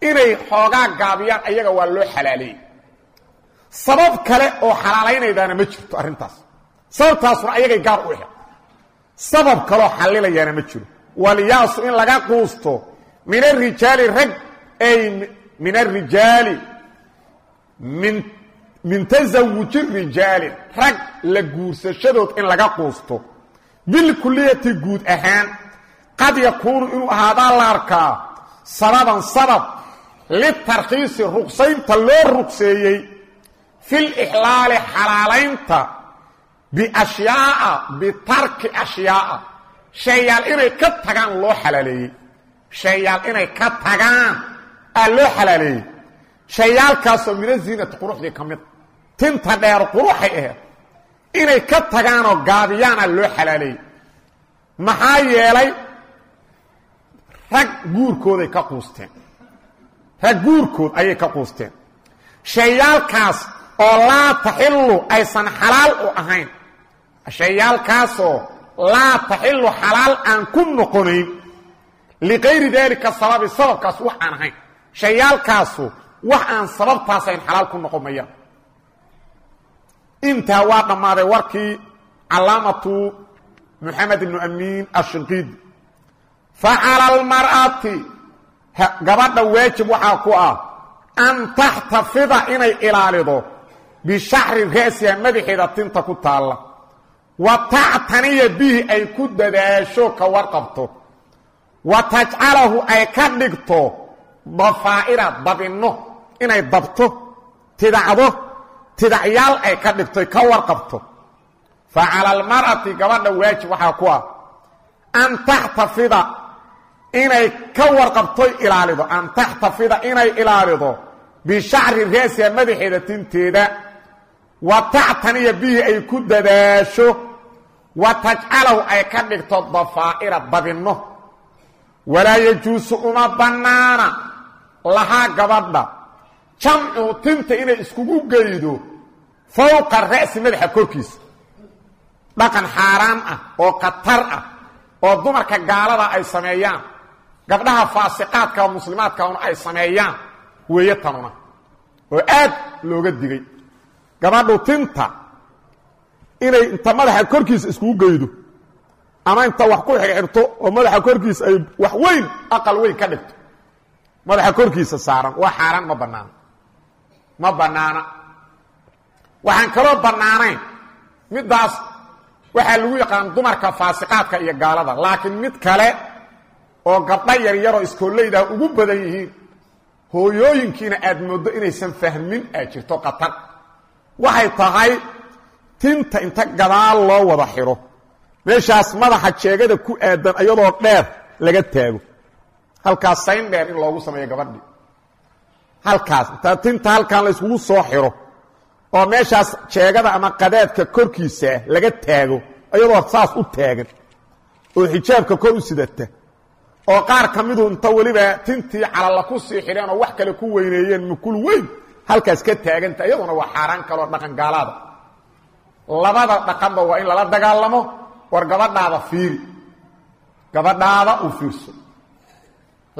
inay xoogaa gaabiyaan ayaga waa loo xalaaleeyey sabab kale oo xalaalaynaydaana ma jirto arrintaas. Sababtaasuna ayagay gaar u ahe sabab kaloo xallilayaana ma jiro. Walyaasu in laga quusto min arijaali rag ay min arijaali min tasawuji rijaali rag la guursashadood in laga quusto. Bilkuliyati guud ahaan qad yakuunu inuu ahaadaa la arkaa sababan sabab litarkiisi ruqsaynta loo ruqseeyey fil ixlaali xalaalaynta biashyaaa bitarki ashyaaa shayaal inay ka tagaan loo xalaaleeyey shayaal inay ka tagaan aa loo xalaaleeyey shayaalkaasoo mina ziinati quruxdii ka mid tinta dheer quruxay ahayd inay ka tagaanoo gaabiyaana loo xalaaleeyey maxaa yeelay rag guurkooday ka quusteen. Rag guurkood ayay ka quusteen. Shayaalkaas oo laa taxilu aysan xalaal u ahayn. Shayaalkaasoo laa taxilu xalaal aan ku noqonayn. Ligayri daalika sababi sababkaas wax aan ahayn. Shayaalkaasu wax aan sababtaasayn xalaal ku noqon mayaan. Intaa waa dhammaaday warkii calaamatu moxamed ibnu amiin ashinqiidi fa cala almar'ati gabadha waajib waxaa ku ah an taxtafida inay ilaalido. Bishacri ra'siha madaxeeda tinta ku taalla. Wa tactaniya bihi ay ku dadaasho ka warqabto. Wa tajcalahu ay ka dhigto dafaa'ira dabinno inay dabto tidacdo tidacyaal ay ka dhigto ka warqabto. Fa cala almar'ati gabadha waajib waxaa ku ah an inay ka warqabtoy ilaalido an taxtafida inay ilaalido bishacri ra'siha madaxeeda tinteeda wa tactaniya bihi ay ku dadaasho wa tajcalahu ay ka dhigto dafaa'ira dabinno walaa yajuusu uma bannaana lahaa gabadha. Jamcu tinta inay iskugu geydo fowqa ra'si madaxa korkiisa. Dhaqan xaaraan ah oo khatar ah oo dumarka gaalada ay sameeyaan gabdhaha faasiqaadka oo muslimaadkauna ay sameeyaan weeye tanuna oo aad looga digay. Gabadhu tinta inay inta madaxa korkiisa iskugu geydo ama inta wax ku xirxirto oo madaxa korkiisa ay wax weyn aqal weyn ka dhigto. Madaxa korkiisa saaran waa xaaraan ma bannaana ma bannaana. Waxaan kaloo bannaanayn middaas waxaa lagu yaqaan dumarka faasiqaadka iyo gaalada laakiin mid kale oo gabdho yaryaroo iskoollaydah ugu badan yihiin hooyooyinkiina aad mooddo inaysan fahmin aa jirto qatar. Waxay tahay tinta inta gadaal loo wada xidho meeshaas madaxa jeegada ku aadan iyadoo dheer laga taago. Halkaas sayn dheer in loogu sameeyo gabadhii halkaas intaa tinta halkan la yskugu soo xidho oo meeshaas jeegada ama qadaadka korkiisaa laga taago iyadoo saas u taagan. Oo xijaabka kor u sidata oo qaar ka midu inta weliba tintii calalla ku sii xidheen oo wax kale ku weyneeyeen mukul weyn halkaas ka taaganta iyaduna waa xaaraan kaloo dhaqan gaalaada. Labada dhaqanba waa in lala dagaalamo war gabadhaada fiiri. Gabadhaada u fiirso.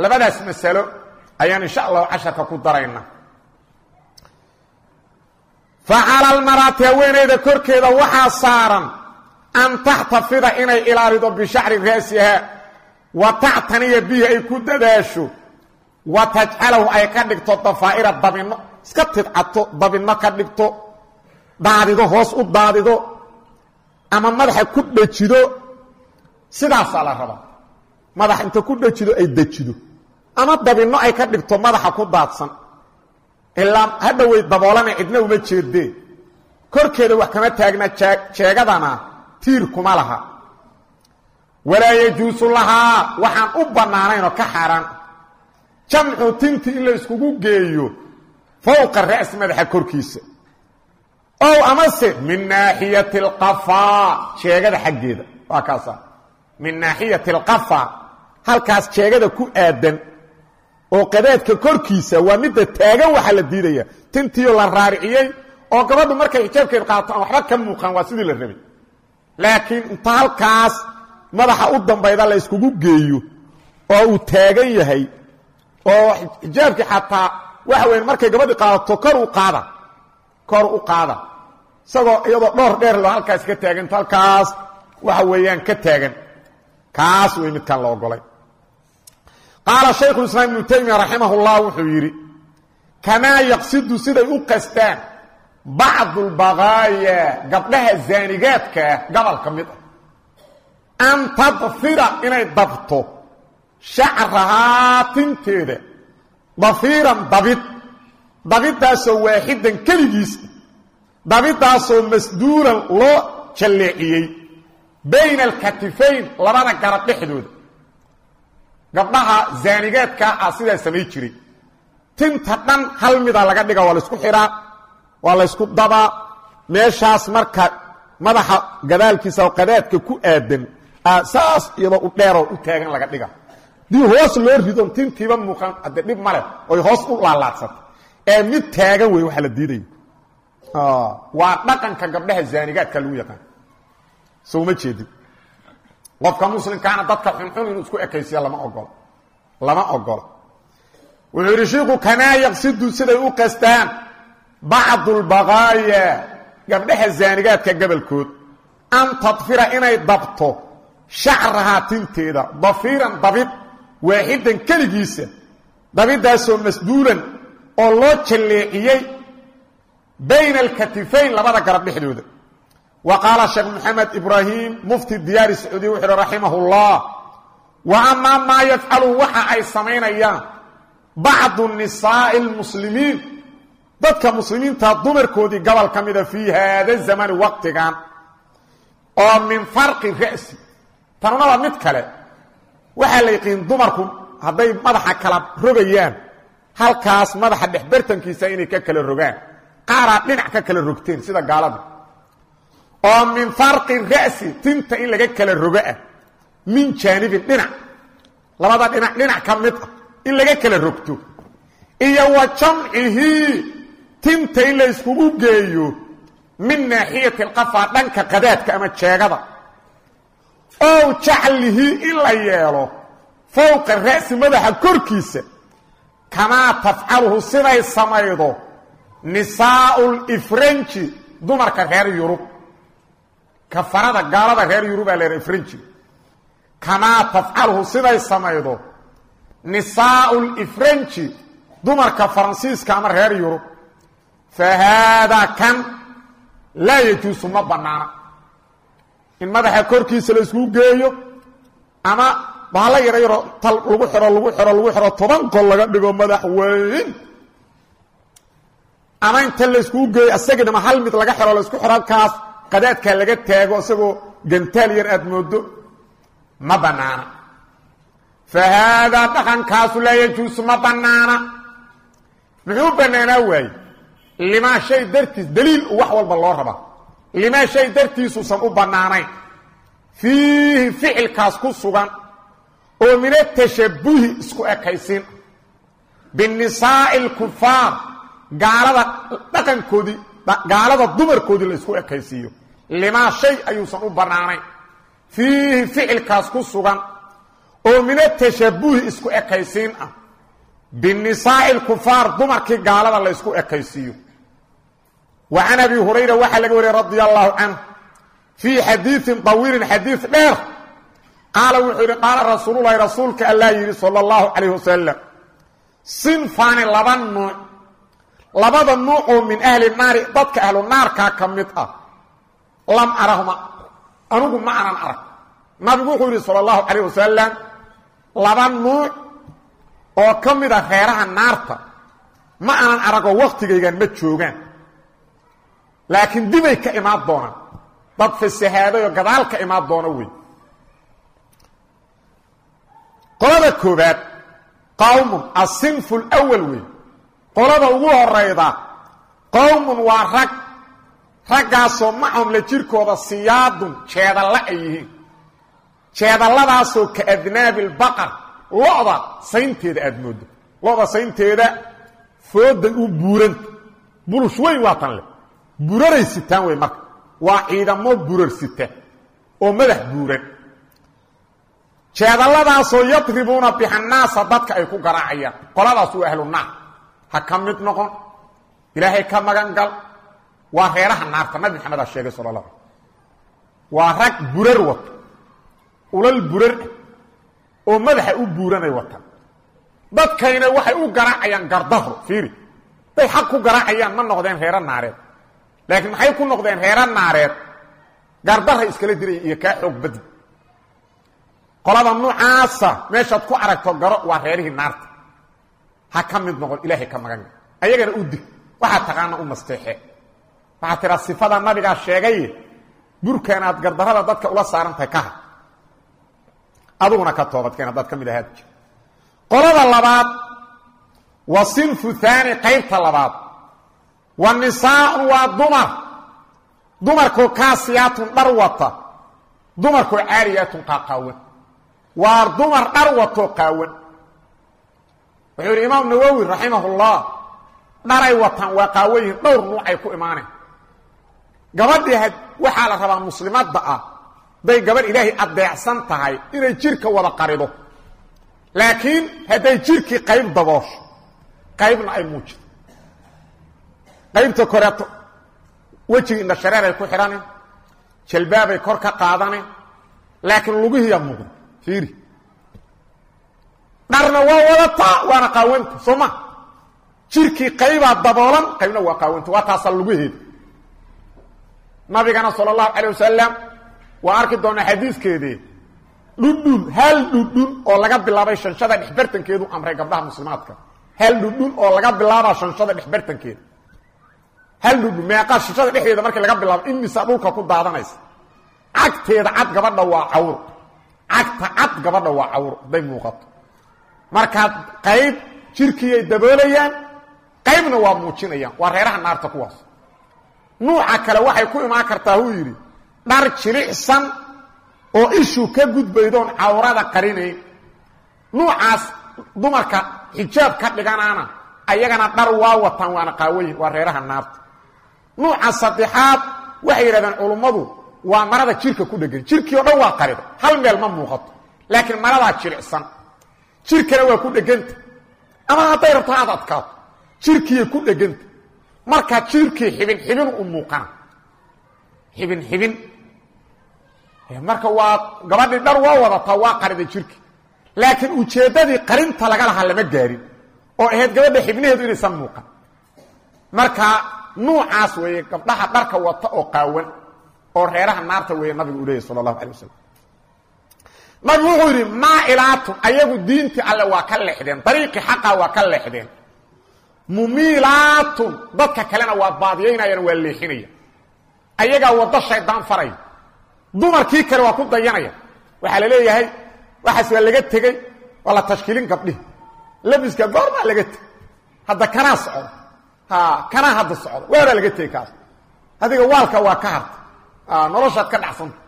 Labadaas masalo ayaan insha allahu casharka ku darayna. Fa cala almaraati haweenayda korkeeda waxaa saaran an taxtafida inay ilaalido bishacri raasiha wa tactaniya bihi ay ku dadaasho. Wa tajcalahu ay ka dhigto dafaa'ira dabinno. Iska tidcato dabinno ka dhigto. Daadido hoos u daadido. Ama madaxa ku dhejido. Sidaasaa la rabaa madax inta ku dhejido ay dejido ama dabinno ay ka dhigto madaxa ku daadsan. Ilaa hadha way daboolana cidna uma jeedeen korkeeda wax kama taagna jeegadana tiir laha walaa yajuusu lahaa waxaan u bannaanaynoo ka xaaraan. Jamcu tinti in la iskugu geeyo fowqa ra'si madaxa korkiisa. Ow amase min naaxiyati alqafaa jeegada xaggeeda waa kaasa. Min naaxiyati alqafa halkaas jeegada ku aadan oo qadaadka korkiisa waa midda taagan waxaa la diidaya. Tintiio la raariciyey oo gabadhu markay xijaabkeed qaato aan waxba ka muuqan waa sidii la rabay. Laakiin inta halkaas madaxa u dambayda la iskugu geeyo oo uu taagan yahay oo xijaabkii xataa waxa weya markay gabadhi qaadato kor u qaada kor u qaada. Isagoo iyadoo dhowr dheer lo halkaas ka taagan halkaas waxa weeyaan ka taagan. Kaas wey midkaan la ogolay qaala shaykhulislaam ibnu taymiya raximah ullah wuxuu yidhi kamaa yaqsidu siday u qastaan bacdu lbaqaaya gabdhaha zaanigaadkaa gobol ka mid ah an tadfira inay dabto shacrahaa tinteeda dafiiran dabid. Dabiddaasoo waaxidan keligiisa dabiddaasoo masduulan loo jalleeciyey. Bayna alkatifayn labada garab dhexdooda. Gabdhaha zaanigaadkaa ah sidaa samay jiray. Tinta dhan hal mida laga dhiga waa laysku xidhaa waa laysku dabaa. Meeshaas marka madaxa gadaalkiisa oo qadaadka ku aadan saas iyadoo u dheeroo u taagan laga dhiga. Dii hoos loo ridon tintiiba muuqan hadde dhib ma leh oy hoos u laalaadsata ee mid taagan wey waxaa la diidaya waa dhaqanka gabdhaha zaanigaadka lagu yaqaan. Sowma jeedin. Qofka muslimkaana dadka xunxun inuu isku ekaysiya lama ogolo lama ogolo wuxuu yidhi shiiku kamaa yaqsidu siday u qastaan? Bacdu lbaqaaya gabdhaha zaanigaadka gabalkood an tadfira inay dabto shacrahaa tinteeda dafiiran dabid waaxidan keligiisa dabiddaasoo masduulan oo loo jalleeciyey bayna alkatifayn labada garab dhexdooda. Wa qaala sheekh moxamed ibraahim mufti diyaari sacuudiya wuxu uhi raximah ullah wa amaa maa yafcalu waxa ay samaynayaan bacdu nisaa'i almuslimiin dadka muslimiinta dumarkoodii gobol ka mida fii haada zamani waqtigan oo min farqi ra'si tanuna waa mid kale waxaa la yiqiin dumarku hadday madaxa kala rogayaan halkaas madaxa dhexbartankiisa inay ka kala rogaan. Qaaraa dhinac ka kala rogteen sida gaalada. Oo min farqi ra'si tinta in laga kala rogo ah. Min jaanibin dhinac. Labada dhinac dhinac ka mid ah. In laga kala rogto. Iyo wa jamcihii tinta in la yskugu geeyo. Min naaxiyati alqafa dhanka qadaadka ama jeegada ow jaclihii in la yeelo fowqa ra'si madaxa korkiisa kamaa tafcaluhu siday samaydo nisaau lifranji dumarka reer yurub. Kafarada gaalada reer yurubaa leeha ifranji. Kamaa tafcaluhu siday samaydo nisaau lifranji dumarka faransiiska ama reer yurub. Fa haadaa kan laa yajuusu ma bannaana in madaxa korkiisa la isku geeyo ama bahalla yaro yaro tal lagu xiro lagu xiro lagu xiro toban kol laga dhigo madax weyn. Ama inta la iskugu geeyo asagiinama hal mid laga xiro la isku xiro halkaas qadaadkaa laga taago isagoo gantaal yar aad moodo ma bannaana fa haadaa dhaqankaasu laa yajuusu ma bannaana muxuu bannaanaa waaye? Limaa shay dartiis daliil wax walba loo rabaa limaa shay dartiisuusan u bannaanayn. Fiihi ficilkaas ku sugan oo min atashabuhi isku ekaysiin. Binisaa'i alkufaar gaalada dhaqankoodii gaalada dumarkoodii la isku ekaysiiyo. Limaa shay ayuusan u bannaanayn. Fiihi ficilkaas ku sugan oo min atashabuhi isku ekaysiin ah. Binisaa'i alkufaar dumarkii gaalada la ysku ekaysiiyo wa can abi hurayra waxaa laga wariyey radia allahu canhu fii xadiiin طawiilin xadiid dheer qaala wuxuu yidhi qaala rasuululahi rasuulka allaa yidhi sala اllahu calayh wasalam sinfaani laba nuuc labada nuucoo min ahli naari dadka ahlu naarkaa ka mid ah lam arahuma anugu ma anan arag nabigu wuxuu yidhi sala اllahu calayh wasalam laba nuuc oo ka mid a reeraha naarta ma anan aragoo wakhtigaygan ma joogaan laakiin dibay ka imaan doonaan. Dad fasahaadayoo gadaal ka imaan doona wey qolada koobaad qowmun asinfu lwal wey qolada ugu horayda qowmun waa rag. Raggaasoo macahum la jirkooda siyaadun jeedalla ay yihiin. Jeedalladaasoo ka adnaabi lbaqar lo-da saynteeda aada moodo. Lo-da saynteeda fooday u buuranta. Bulush weyn waa leh buraray sitaan wey marka. Waa ciidamo burar sita oo madax buuran. Jeedalladaasoo yadribuuna bixannaasa dadka ay ku garaacayaan. Qoladaas waa ahlu naar. Ha ka mid noqon. Ilaahay ka magan gal. Waa reeraha naarta. Nabi maxamedaa sheegay sala allah alay waa rag burar wata. Ulal burar oo madaxa u buuranay wata. Dadkayna waxay u garaacayaan gardahro fiiri. Day xaq ku garaacayaan ma noqdeen reero naareed laakiin maxay ku noqdeen reero naareed gardaray iskala diraya iyo kaa xoog badi qolada nuucaasa meeshaad ku aragto garo waa reerihii naarta. Ha ka noqon ilaahay ka magan ayagana u dig waxaa taqaana u nasteexe waxaa tiraa sifada nabigaa sheegay burkan gardarada dadka ula saarantahay ka ha. Aduguna ka toobadkeen haddaad ka mid ahaad. Qolada labaad wa sinfu haani qaybta labaad wa nisaaun waa dumar. Dumarkoo kaasiyaatun dhar wata. Dumarkoo caariyaatun qaaqaawan waa dumar dhar watoo qaawan. Wuxuu yidhi imaam nawowi raximahullah dharay wataan waa qaawan yihiin dhowr nuucay ku imaaneen. Gabadhii waxaa la rabaa muslimadda ah hadday gabadh ilaahay addeecsan tahay inay jirka wada qarido. Laakiin hadday jirkii qayb daboosho qaybna ay muujito qaybta koreeto wejiga indhashareeray ku xidhane jalbaabay kor ka qaadane laakiin lugihiyaa muuqda fiiri. Dharna waa wadataa waana qaawanta soo ma? Jirkii qaybaa daboolan qaybna waa qaawanta waa taasa lugaheeda. Nabigana sala allahu calay wasalam arki doonaa xadiiskeedii dhudhun hal dhudhun oo laga bilaabay shanshada dhexbartankeedu amray gabdhaha muslimaadka. Hal dhudhun oo laga bilaabaa shanshada dhexbartankeeda hal dhudhun meeqa shanshada dhexdeeda markii laga bilaabo imisa dhulka ku daadanaysa? Cagteeda cad gabadha waa cawr. Cagta cad gabadha waa cawr hadday muuqato. Markaa qayb jirkiiay daboolayaan qaybna waa muujinayaan waa reeraha naarta kuwaas. Nuuca kale waxay ku imaan kartaa huu yidhi dhar jilicsan oo ishuu ka gudbaydoon cawrada qarinayn nuucaas dumarka xijaab ka dhiganaana ayagana dhar waa wataan waana qaawayin waa reeraha naarta nuuca saddexaad waxay yidhahdeen culummadu waa marada jirka ku dhegan jirkii o dhan waa qarida hal meel ma muuqato. Laakiin maradaa jilicsan. Jirkana waa ku dheganta. Ama hadday rabto aad adkaato jirkiiyay ku dheganta. Markaa jirkii xibin xibin u muuqana. Xibin xibin. Marka waa gabadhii dhar waa wadataa waa qariday jirki laakiin ujeeddadii qarinta laga lahaa lama gaarin. Oo ahayd gabadha xibnaheedu inaysan muuqan. Marka nuucaas weeye gabdhaha dharka wata oo qaawan oo reeraha naarta weeye nabigu u sala allahu alay wasalam nabigu wuxuu yidhi maailaatum ayagu diintii alle waa ka leexdeen dariiqii xaqa waa ka leexdeen. Mumiilaatun dadka kalena waa baadiyaynayaan waa leexinaya ayagaa waddo shaydaan faraya dumarkii kale waa ku dayanaya waxaa la leeyahay waxaas waa laga tegey waa la tashkiilin gabdhihi. Labiska goormaa laga tegey. Hadda kanaa socda ha kanaa hadda socda waaraa laga tegey kaas adiga waalka waa ka harta. Noloshaad ka dhacsanta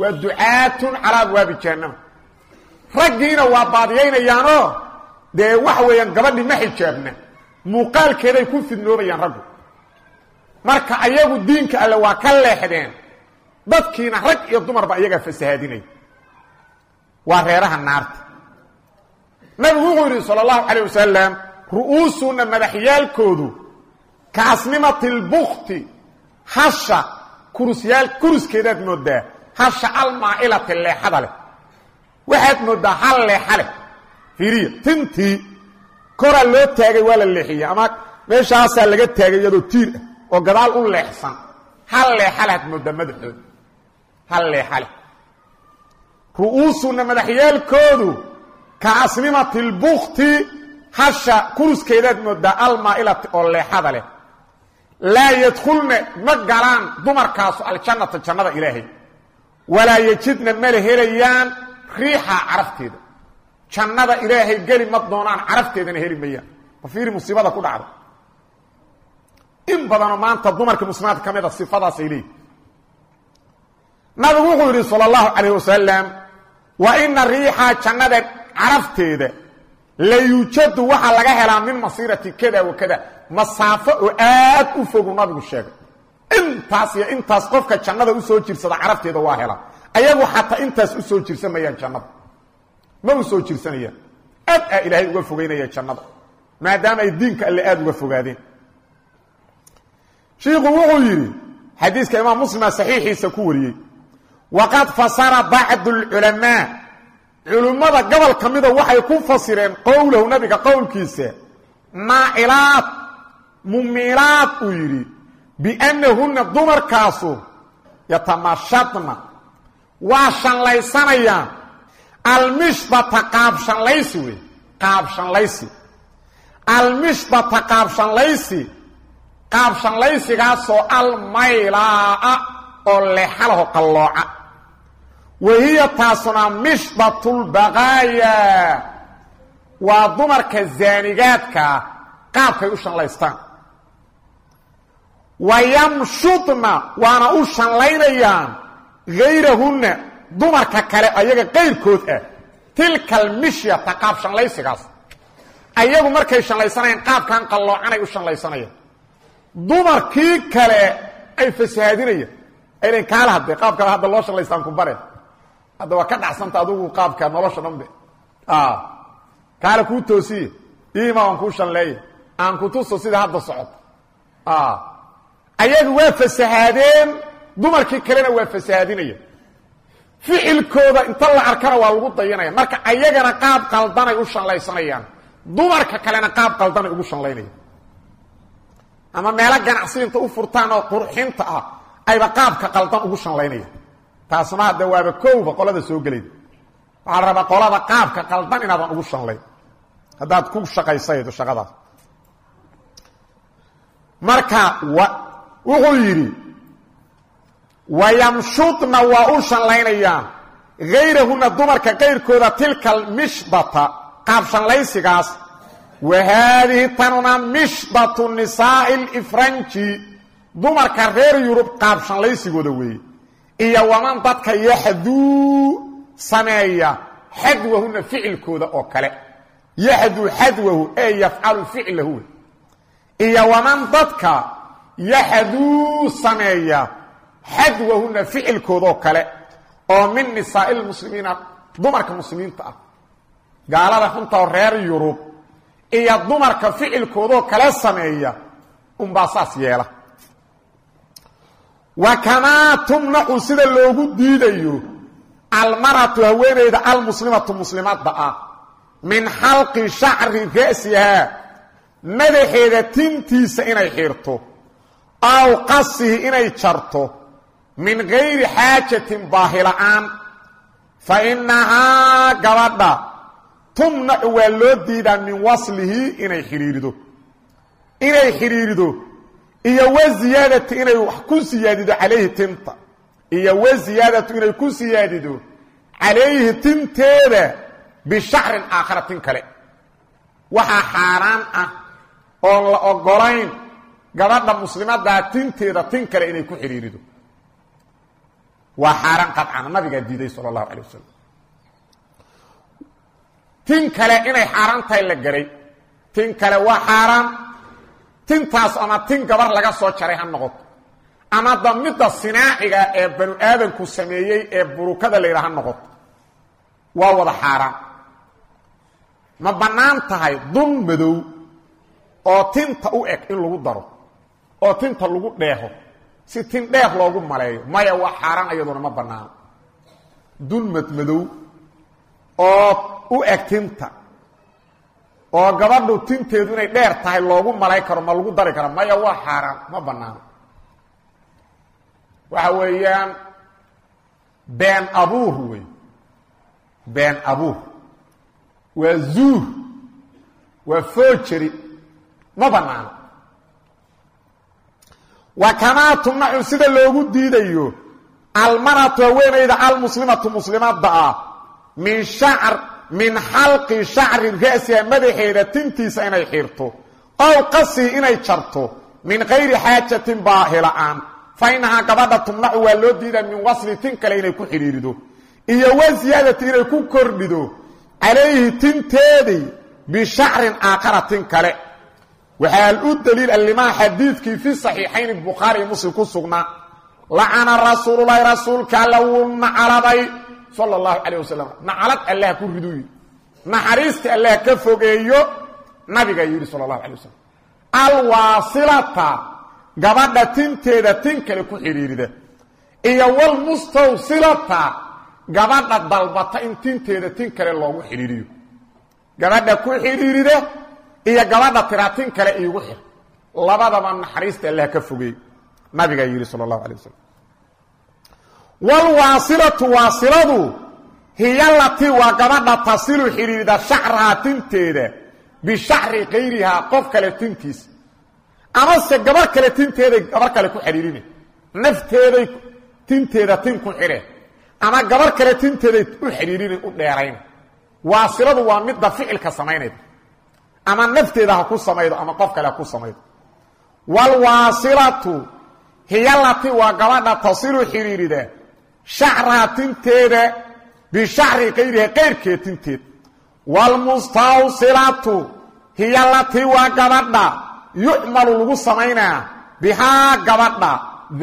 waa ducaatun calaa abwaabi jahannama raggiina waa baadiyaynayaanoo dee waxa weeyaan gabadhii ma xijaabna. Muuqaalkeeday ku fidnoobayaan raggu. Marka ayagu diinka alle waa ka leexdeen. Dadkiina rag iyo dumarba iyagaa fasahaadinaya waa reeraha naarta. Nabigu wuxuu yidhi sala allahu calayh wasalam ru'uusunna madaxyaalkoodu kaasnimati lbukti hasha kurusyaal kuruskeedaad moodaa. Hasha almaa'ilati leexada leh. Waxaad moodaa hal leexa leh. Fiiriya tintii koraa loo taagay waa la leexiyey ama meeshaasaa laga taagay iyadoo tiir ah oo gadaal u leexsan. Hal leexa leh ad moodaa madaxooda. Hal leexa leh. Ru'uusunna madaxyaalkoodu ka asnimati lbukti hasha kuruskeedaad moodaa almaa'ilati oo leexada leh laa yadkhulna ma galaan dumarkaasu aljannata jannada ilaahay. Walaa yejidna mala helayaan riixa carafteeda. Jannada ilaahay geli ma doonaan carafteedana heli mayaan. Ma fiiri musiibada ku dhacda in badanoo maanta dumarka muslimaadka ka mid a sifadaasay leeyihi nabigu wuxuu yidhi sala allahu calayh wasalam wa ina riixa jannada carafteeda la yuujadu waxaa laga helaa min masiirati kada masaafo oo aad u fogu nabigu sheegay. Intaas iyo intaas qofka jannada u soo jirsada carafteeda waa hela. Ayagu xataa intaas u soo jirsan mayaan jannada. Ma u soo jirsanayaan. Aad aa ilaahay uga fogeynaya jannada. Maadaama ay diinka alle aada uga fogaadeen. Shiiku wuxuu yidhi xadiiska imaam muslima saxiixiisa ku wariyey waqad fasara bacdu lculamaa. Culimmada gobol ka mida waxay ku fasireen qowlahu nabiga qowlkiisa naacilaad mumilaad uu yidhi biannahunna dumarkaasu yatamashadna waa shanlaysanayaan almishbata qaabshanlaysi wey qaabshanlaysi almishbata qaabshanlaysi qaabshanlaysigaasoo almaylaa oo leexalaho qallooca. Wahiya taasuna mishbatulbaqaaya waa dumarka zaanigaadkaa qaabkay u shanlaystaan wa yamshudna waana u shanlaynayaan gayrahunna dumarka kale ayaga qayrkood ah. Tilka almishyata qaab shanlaysigaas. Ayagu markay shanlaysanayaan qaabkan qalloocanay u shanlaysanayaan dumarkii kale ay fasahaadinayaan aynan kaala hadde qaab kale hadda loo shanlaystaan ku bare. Hadda ka dhacsanta adugu qaabka nolosha dhanbe kaale kuu toosiye iima aan kuu shanleeya aan ku tuso sida hadda socoto ayagu waa fasahaadeen dumarkii kalena waa fasahaadinaya. Ficilkooda inta la arkana waa lagu dayanaya. Marka ayagana qaab qaldanay u shanlaysanayaan dumarka kalena qaab qaldanay ugu shanlaynayaan ama meelo ganacsi inta u furtaan oo qurxinta ah ayba qaabka qaldan ugu shanlaynayaan taasna hadda waaba kowba qolada soo gelayda waxaa la rabaa qolada qaabka qaldan inaadan ugu shanlayn haddaad ku shaqaysaydo shaqadaas. Marka wuxuu yidhi wayamshudna waa u shanlaynayaan gayrahunna dumarka qayrkooda tilka almishbata qaab shanlaysigaas wa haadihi tanuna mishbatu nisaa'i lifranji dumarka reer yurub qaab shanlaysigooda weeye. Iyo waman dadka yaxduu sameeya xadwahuna ficilkooda oo kale. Yaxduu xadwahu ee yafcalu ficlahu. Iyo waman dadka yaxduu sameeya xadwahuna ficilkoodoo kale oo min nisaa'i lmuslimiina dumarka muslimiinta ah. Gaalada xuntao reer yurub iyo dumarka ficilkoodoo kale sameeya unbaa saas yeela. Wa kamaa tumnacu sida loogu diidayo almaratu haweenayda almuslimatu muslimadda ah min xalqi shacri ra'sihaa madaxeeda tintiisa inay xirto aw qasihi inay jarto min gayri xaajatin baahila'aan fa innahaa gabadha tumnacu waa loo diidaa min waslihi inay xidhiirido inay xidhiirido iyo wa ziyaadati inay wax ku siyaadido calayhi tinta iyo wa ziyaadatu inay ku siyaadido calayhi tinteeda bishacrin aakhara tin kale. Waxaa xaaraan ah oon la ogolayn gabadha muslimaddaa tinteeda tin kale inay ku xidhiirido waa xaaraan qadcana nabigaa diiday sala allahu calay wasalam tin kale inay xaaraan tahay la garay. Tin kale waa xaaraan. Tintaas ama tin gabar laga soo jaray ha noqoto. Ama da midda sinaaciga ee banu aadanku sameeyey ee burukada la yidhaha ha noqoto. Waa wada xaaraan. Ma bannaan tahay dun madow oo tinta u eg in lagu daro oo tinta lagu dheeho si tin dheer loogu maleeyo. Maya waa xaaraan iyaduna ma bannaano dun madmadow oo u eg tinta oo gabadhu tinteedu inay dheer tahay loogu malay karo ma lagu dari karo. Maya waa xaaraan ma bannaano waxa weeyaan been abuur wey. Been abuur. Waa zuur. Waa foojeri ma bannaano wa kamaa tumnacu sida loogu diidayo almaratu haweenayda almuslimatu muslimadda ah min shacr min xalqi shacri ra'siha madaxeeda tintiisa inay xirto ow qasii inay jarto min kayri xaajatin baahila-aan fa inahaa gabadha tumnacu waa loo diidaa min wasli tin kale inay ku xidhiirido iyo wa siyaadati inay ku kordhido calayhi tinteedii bishacrin aakhara tin kale waxaa u daliil alimaa xadiidkii fi saxiixayn bukhaari muslim ku sugnaa lacana rasuululahi rasuulka alla wuu nacaladay sala allahu calayh wasalam nacalad allah ku riduu yidhi naxariista allah ka fogeeyo nabigaa yidhi sala allahu calay wasalam alwaasilata gabadha tinteeda tin kale ku xidhiirida iyo walmustawsilata gabadha dalbata in tinteeda tin kale loogu xidhiiriyo gabadha ku iyo gabadha tiraa tin kale iigu xir. Labadaba naxariista allah ka fogeey nabigaa yidhi sala allahu alay wasalam walwaasilatu waasiladu hiya latii waa gabadha tasilu xidhiirida shacrahaa tinteeda bishacri kayrihaa qof kale tintiisa amase gabar kale tinteeday gabar kale ku xidhiirina nafteeday tinteeda tin ku xidheen ama gabar kale tinteeday u xidhiirina u dheerayn. Waasiladu waa midda ficilka samaynayda ama nafteeda ha ku samaydo ama qof kale ha ku samaydo. Walwaasilatu hiyalati waa gabadha tasilu xidhiirida shacraha tinteeda bishacri kayriha qayrkeed tinteed. Waalmustawsilatu hiyalatii waa gabadha yucmalu lagu samaynaa bihaa gabadha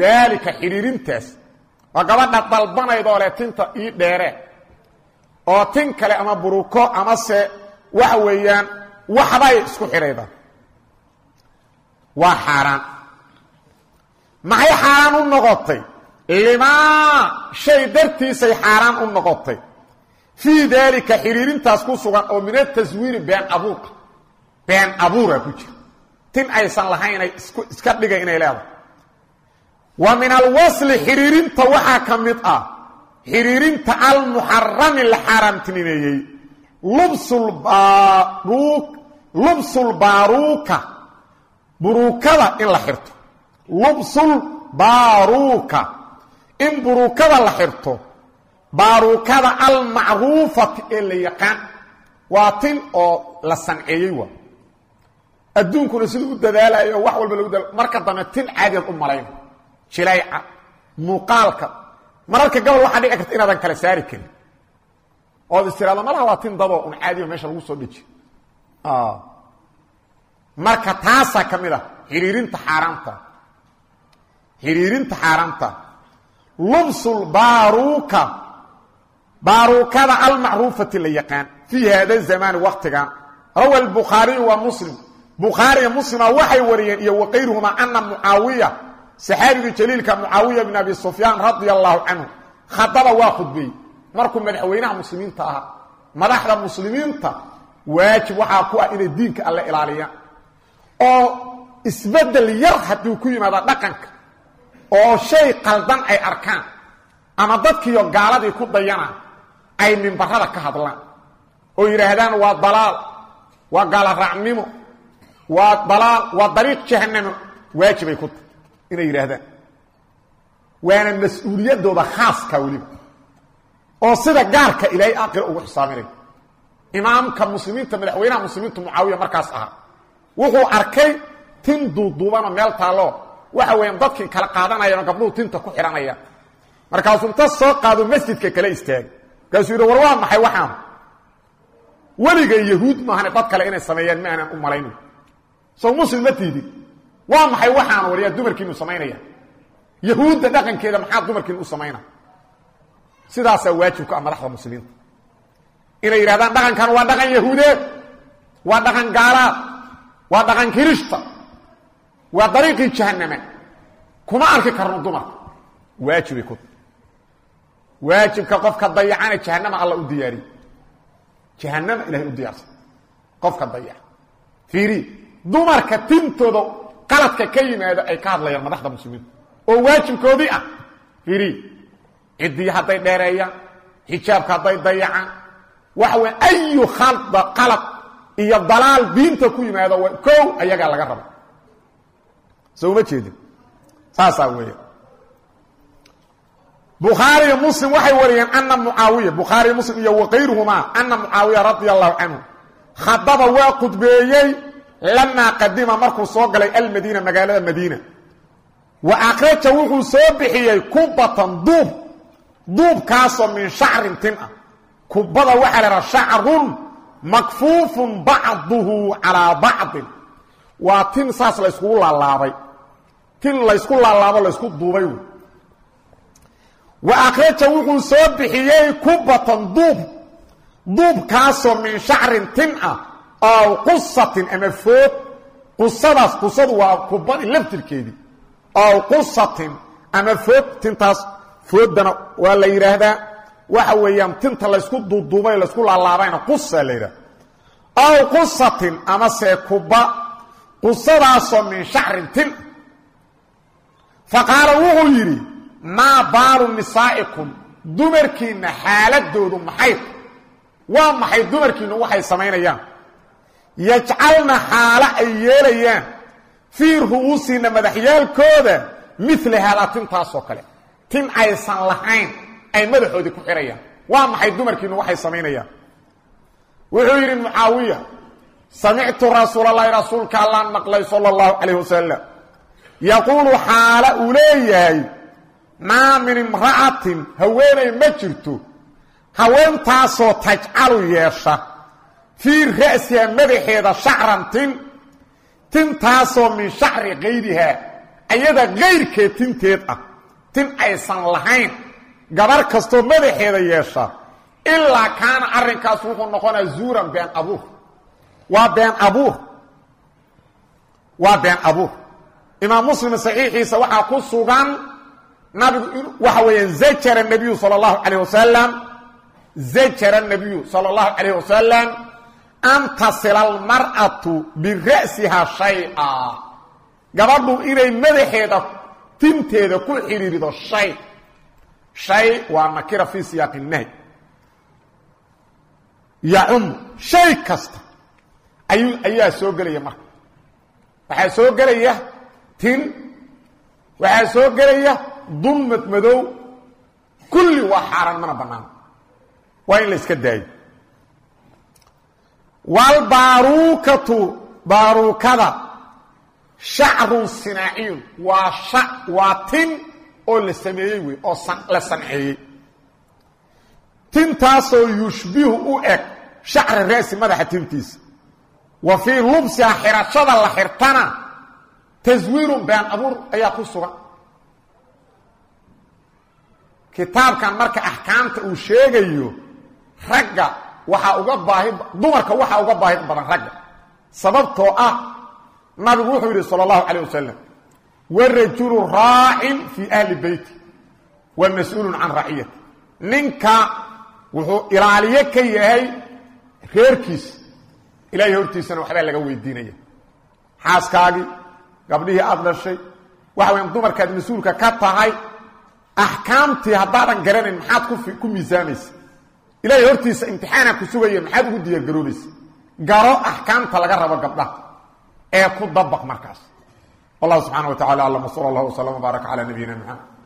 daalika xidhiirintaas waa gabadha dalbanaydoo leh tinta ii dheere oo tin kale ama buruko amase waxa weeyaan waxbay isku xidhayda. Waa xaaraan. Maxay xaaraan u noqotay? Limaa shay dartiisay xaaraan u noqotay. Fii daalika xidhiirintaas ku sugan oo min ataswiiri been abuura been abuura ku jira. Tin aysan lahaynay iska dhigay inay leedahay. Wa min alwasli xidhiirinta waxaa ka mid ah xidhiirinta almuxarami la xaaraamtinimeeyey lubsulbaaruuka buruukada in la xirto. Lubsul baaruuka in buruukada la xirto. Baaruukada almacruufati ee la yaqaan waa tin oo la sanceeyey waa. Adduunkuna siduu u dadaalayo wax walba lagu dadaal marka dambe tin caadiad u malayn. Jilayca muuqaalka. Mararka gabal waxaa dhici karta inaadan kala saari karin. Ood istiraado malaha waa tin dadoo un lagu soo marka taasaa ka mid ah xiriirinta xaaraamta xiriirinta xaaraamta lubsul baaruuka. Baaruukada almacruufati la yaqaan. Fii hada zamaani waktigan rawa albukhaariyu wa muslim. Bukhaariya muslima waxay wariyeen iyo wakayruhuma ana mucaawiya saxaabigii jaliilka mucaawiya bn abi sufyaan radia allahu canhu khadaba waa khudbeeyey markuu madaxweynaha muslimiinta ahaa madaxda muslimiinta waajib waxaa ku ah inay diinka alle ilaaliyaan oo isbeddel yar hadduu ku yimaado dhaqanka oo shay qaldan ay arkaan ama dadkiiyo gaaladii ku dayana ay mimbarada ka hadlaan oo yidhaahdaan waa dalaal waa gaalaraacnimo waa dalaal waa dariiq jahanamo waajibay ku tahay inay yidhaahdaan. Waana mas'uuliyaddooda khaaska weliba oo sida gaarka ilaahay aakhira ugu xisaabinay. Imaamka muslimiinta madaxweynaha muslimiinta mucaawiya markaas ahaa wuxuu arkay tin duuduubanoo meel taallo waxa weeyaan dadkii kala qaadanayaan oo gabdhuhu tinta ku xidhanayaan markaasuu inta soo qaado masjidka kala istaagay markaasuu yidhi war waa maxay waxaan? Weliga yahuud maahane dad kale inay sameeyaan ma aanan u malayno soo muslim ma tiidin waa maxay waxaan waryaa dumarkiinu samaynaya yahuudda dhaqankeeda maxaa dumarkiinu u samayna sidaasaa waajibku ah madaxda muslimiinta. Inay yidhahdaan dhaqankan waa dhaqan yahuudeed waa dhaqan gaalaad waa dhaqan kirishta waa dariiqii jahanama kuma arki karno dumarka waajibay ku. Waajibka qofka dayacana jahanama alla u diyaariye jahanama ilahay u diyaarsan. Qofka dayaca fiiri dumarka tintooda qaladka ka yimaado ay ka hadlayaan madaxda muslimiinta oo waajibkoodii ah. Fiiri ciddii hadday dheereeyaan xijaabka hadday dayacaan waxa weya ayu khalda qalad iyo dalaal diinta ku yimaado kow ayagaa laga raba soo uma jeedin? Saasaa weeya bukhaariyo muslim waxay wariyeen ana mucaawiya bukhaariyo muslim iyo wakayruhumaa ana mucaawiya radia allahu khadaba waa khudbeeyey lamaa qadima markuu soo galay almadiina magaalada madiina. Wa akhraja wuxuu soo bixiyey kubatan duub duubkaasoo min shacrin tin ah. Kubada waxaa la haha shacrun makfuufun bacduhu calaa bacdin. Waa tin saas layskugu laalaabay. Tin laysku laalaabo laysku duubay wa akhraja wuxuu soo bixiyey kubatan duub. Duubkaasoo min shacrin tin ah ow qusatin ama food qusadaas qusadu waa kubadii laftirkeedii ow qusatin ama food tintaas foodana waa la yidhaahdaa waxa weeyaan tinta laysku duuduubay laysku laalaabayna qusa la ow qusatin ama see kuba qusadaasoo min shacrin tin fa qaala wuxuu yidhi maa baalu nisaa'ikum? Dumarkiinna xaaladoodu maxay? Waa maxay dumarkiinnu waxay samaynayaan? Yajcalna xaalo ay yeelayaan. Fii ru'uusiinna madaxyaalkooda mila haadaa tintaasoo kale. Tin aysan lahayn ay madaxoodii ku xidhayaan waa maxay dumarkiinnu waxay samaynayaan? Wuxuu yidhi mucaawiya samictu rasuulalahi rasuulka allaan maqlay sala allahu calayh wasalam yaquulu xaala uu leeyahay maa min imra'atin haweenay ma jirto. Haweentaasoo tajcalu yeesha. Fii ra'siha madaxeeda shacran tin tintaasoo min shacri kayrihaa ayada kayrkeed tinteed ah tin aysan lahayn gabar kastoo madaxeeda yeesha ilaa kaana arrinkaas wuxuu noqonaa zuuran been abuur. Waa been abuur. Waa been abuur. Imaam muslim saxiixiisa waxaa ku sugan nabigu waxa weeyaan zajara nabiyu sala allahu calayh wasalam zajara nabiyu sala allahu calayh wasalam an tasila almar'atu bira'siha shay-a. Gabadhu inay madaxeeda tinteeda ku xidhiirido shay shay waa nakira fii siyaaqi nahy yacumu shay kasta. Ayuu ayaa soo gelaya marka. Waxaa soo gelaya tin waxaa soo gelaya dulmad madow kulli waa xaaraan mana bannaan. Waa in la iska daayo. Walbaaruukatu baaruukada shacrun sinaaciyun oo la sameeyey wey oo la sanceeyey tintaasoo yushbihu u eg shacra ra'si madaxa tintiisa. Wa fii lubsiha xirashada la xirtana taswiirun been abuur ayaa ku sugan. Kitaabkan marka axkaamta uu sheegayo ragga waxaa uga baahi dumarka waxaa uga baahi badan ragga. Sababtoo ah nabigu wuxuu yidhi sala allahu calayh wasalam warajulu raacin fii ahli beyti wa mas'uulun can raciyati ninka wuxuu ilaaliye ka yahay reerkiisa ilaahay hortiisana waxbaa laga weydiinaya xaaskaagii gabdhihii aada dhashay waxa weyan dumarkaad mas'uulka ka tahay axkaamtii haddaadan garanayn maxaad ku miisaamaysa ilaahay hortiisa imtixaana ku sugaya maxaad ugu diyaargaroobaysa garo axkaamta laga rabo gabdhaha ee ku dabaq markaas wallahu subxana wa tacala aclam wsala allah wslam wbaarak cala nabiyina maxamed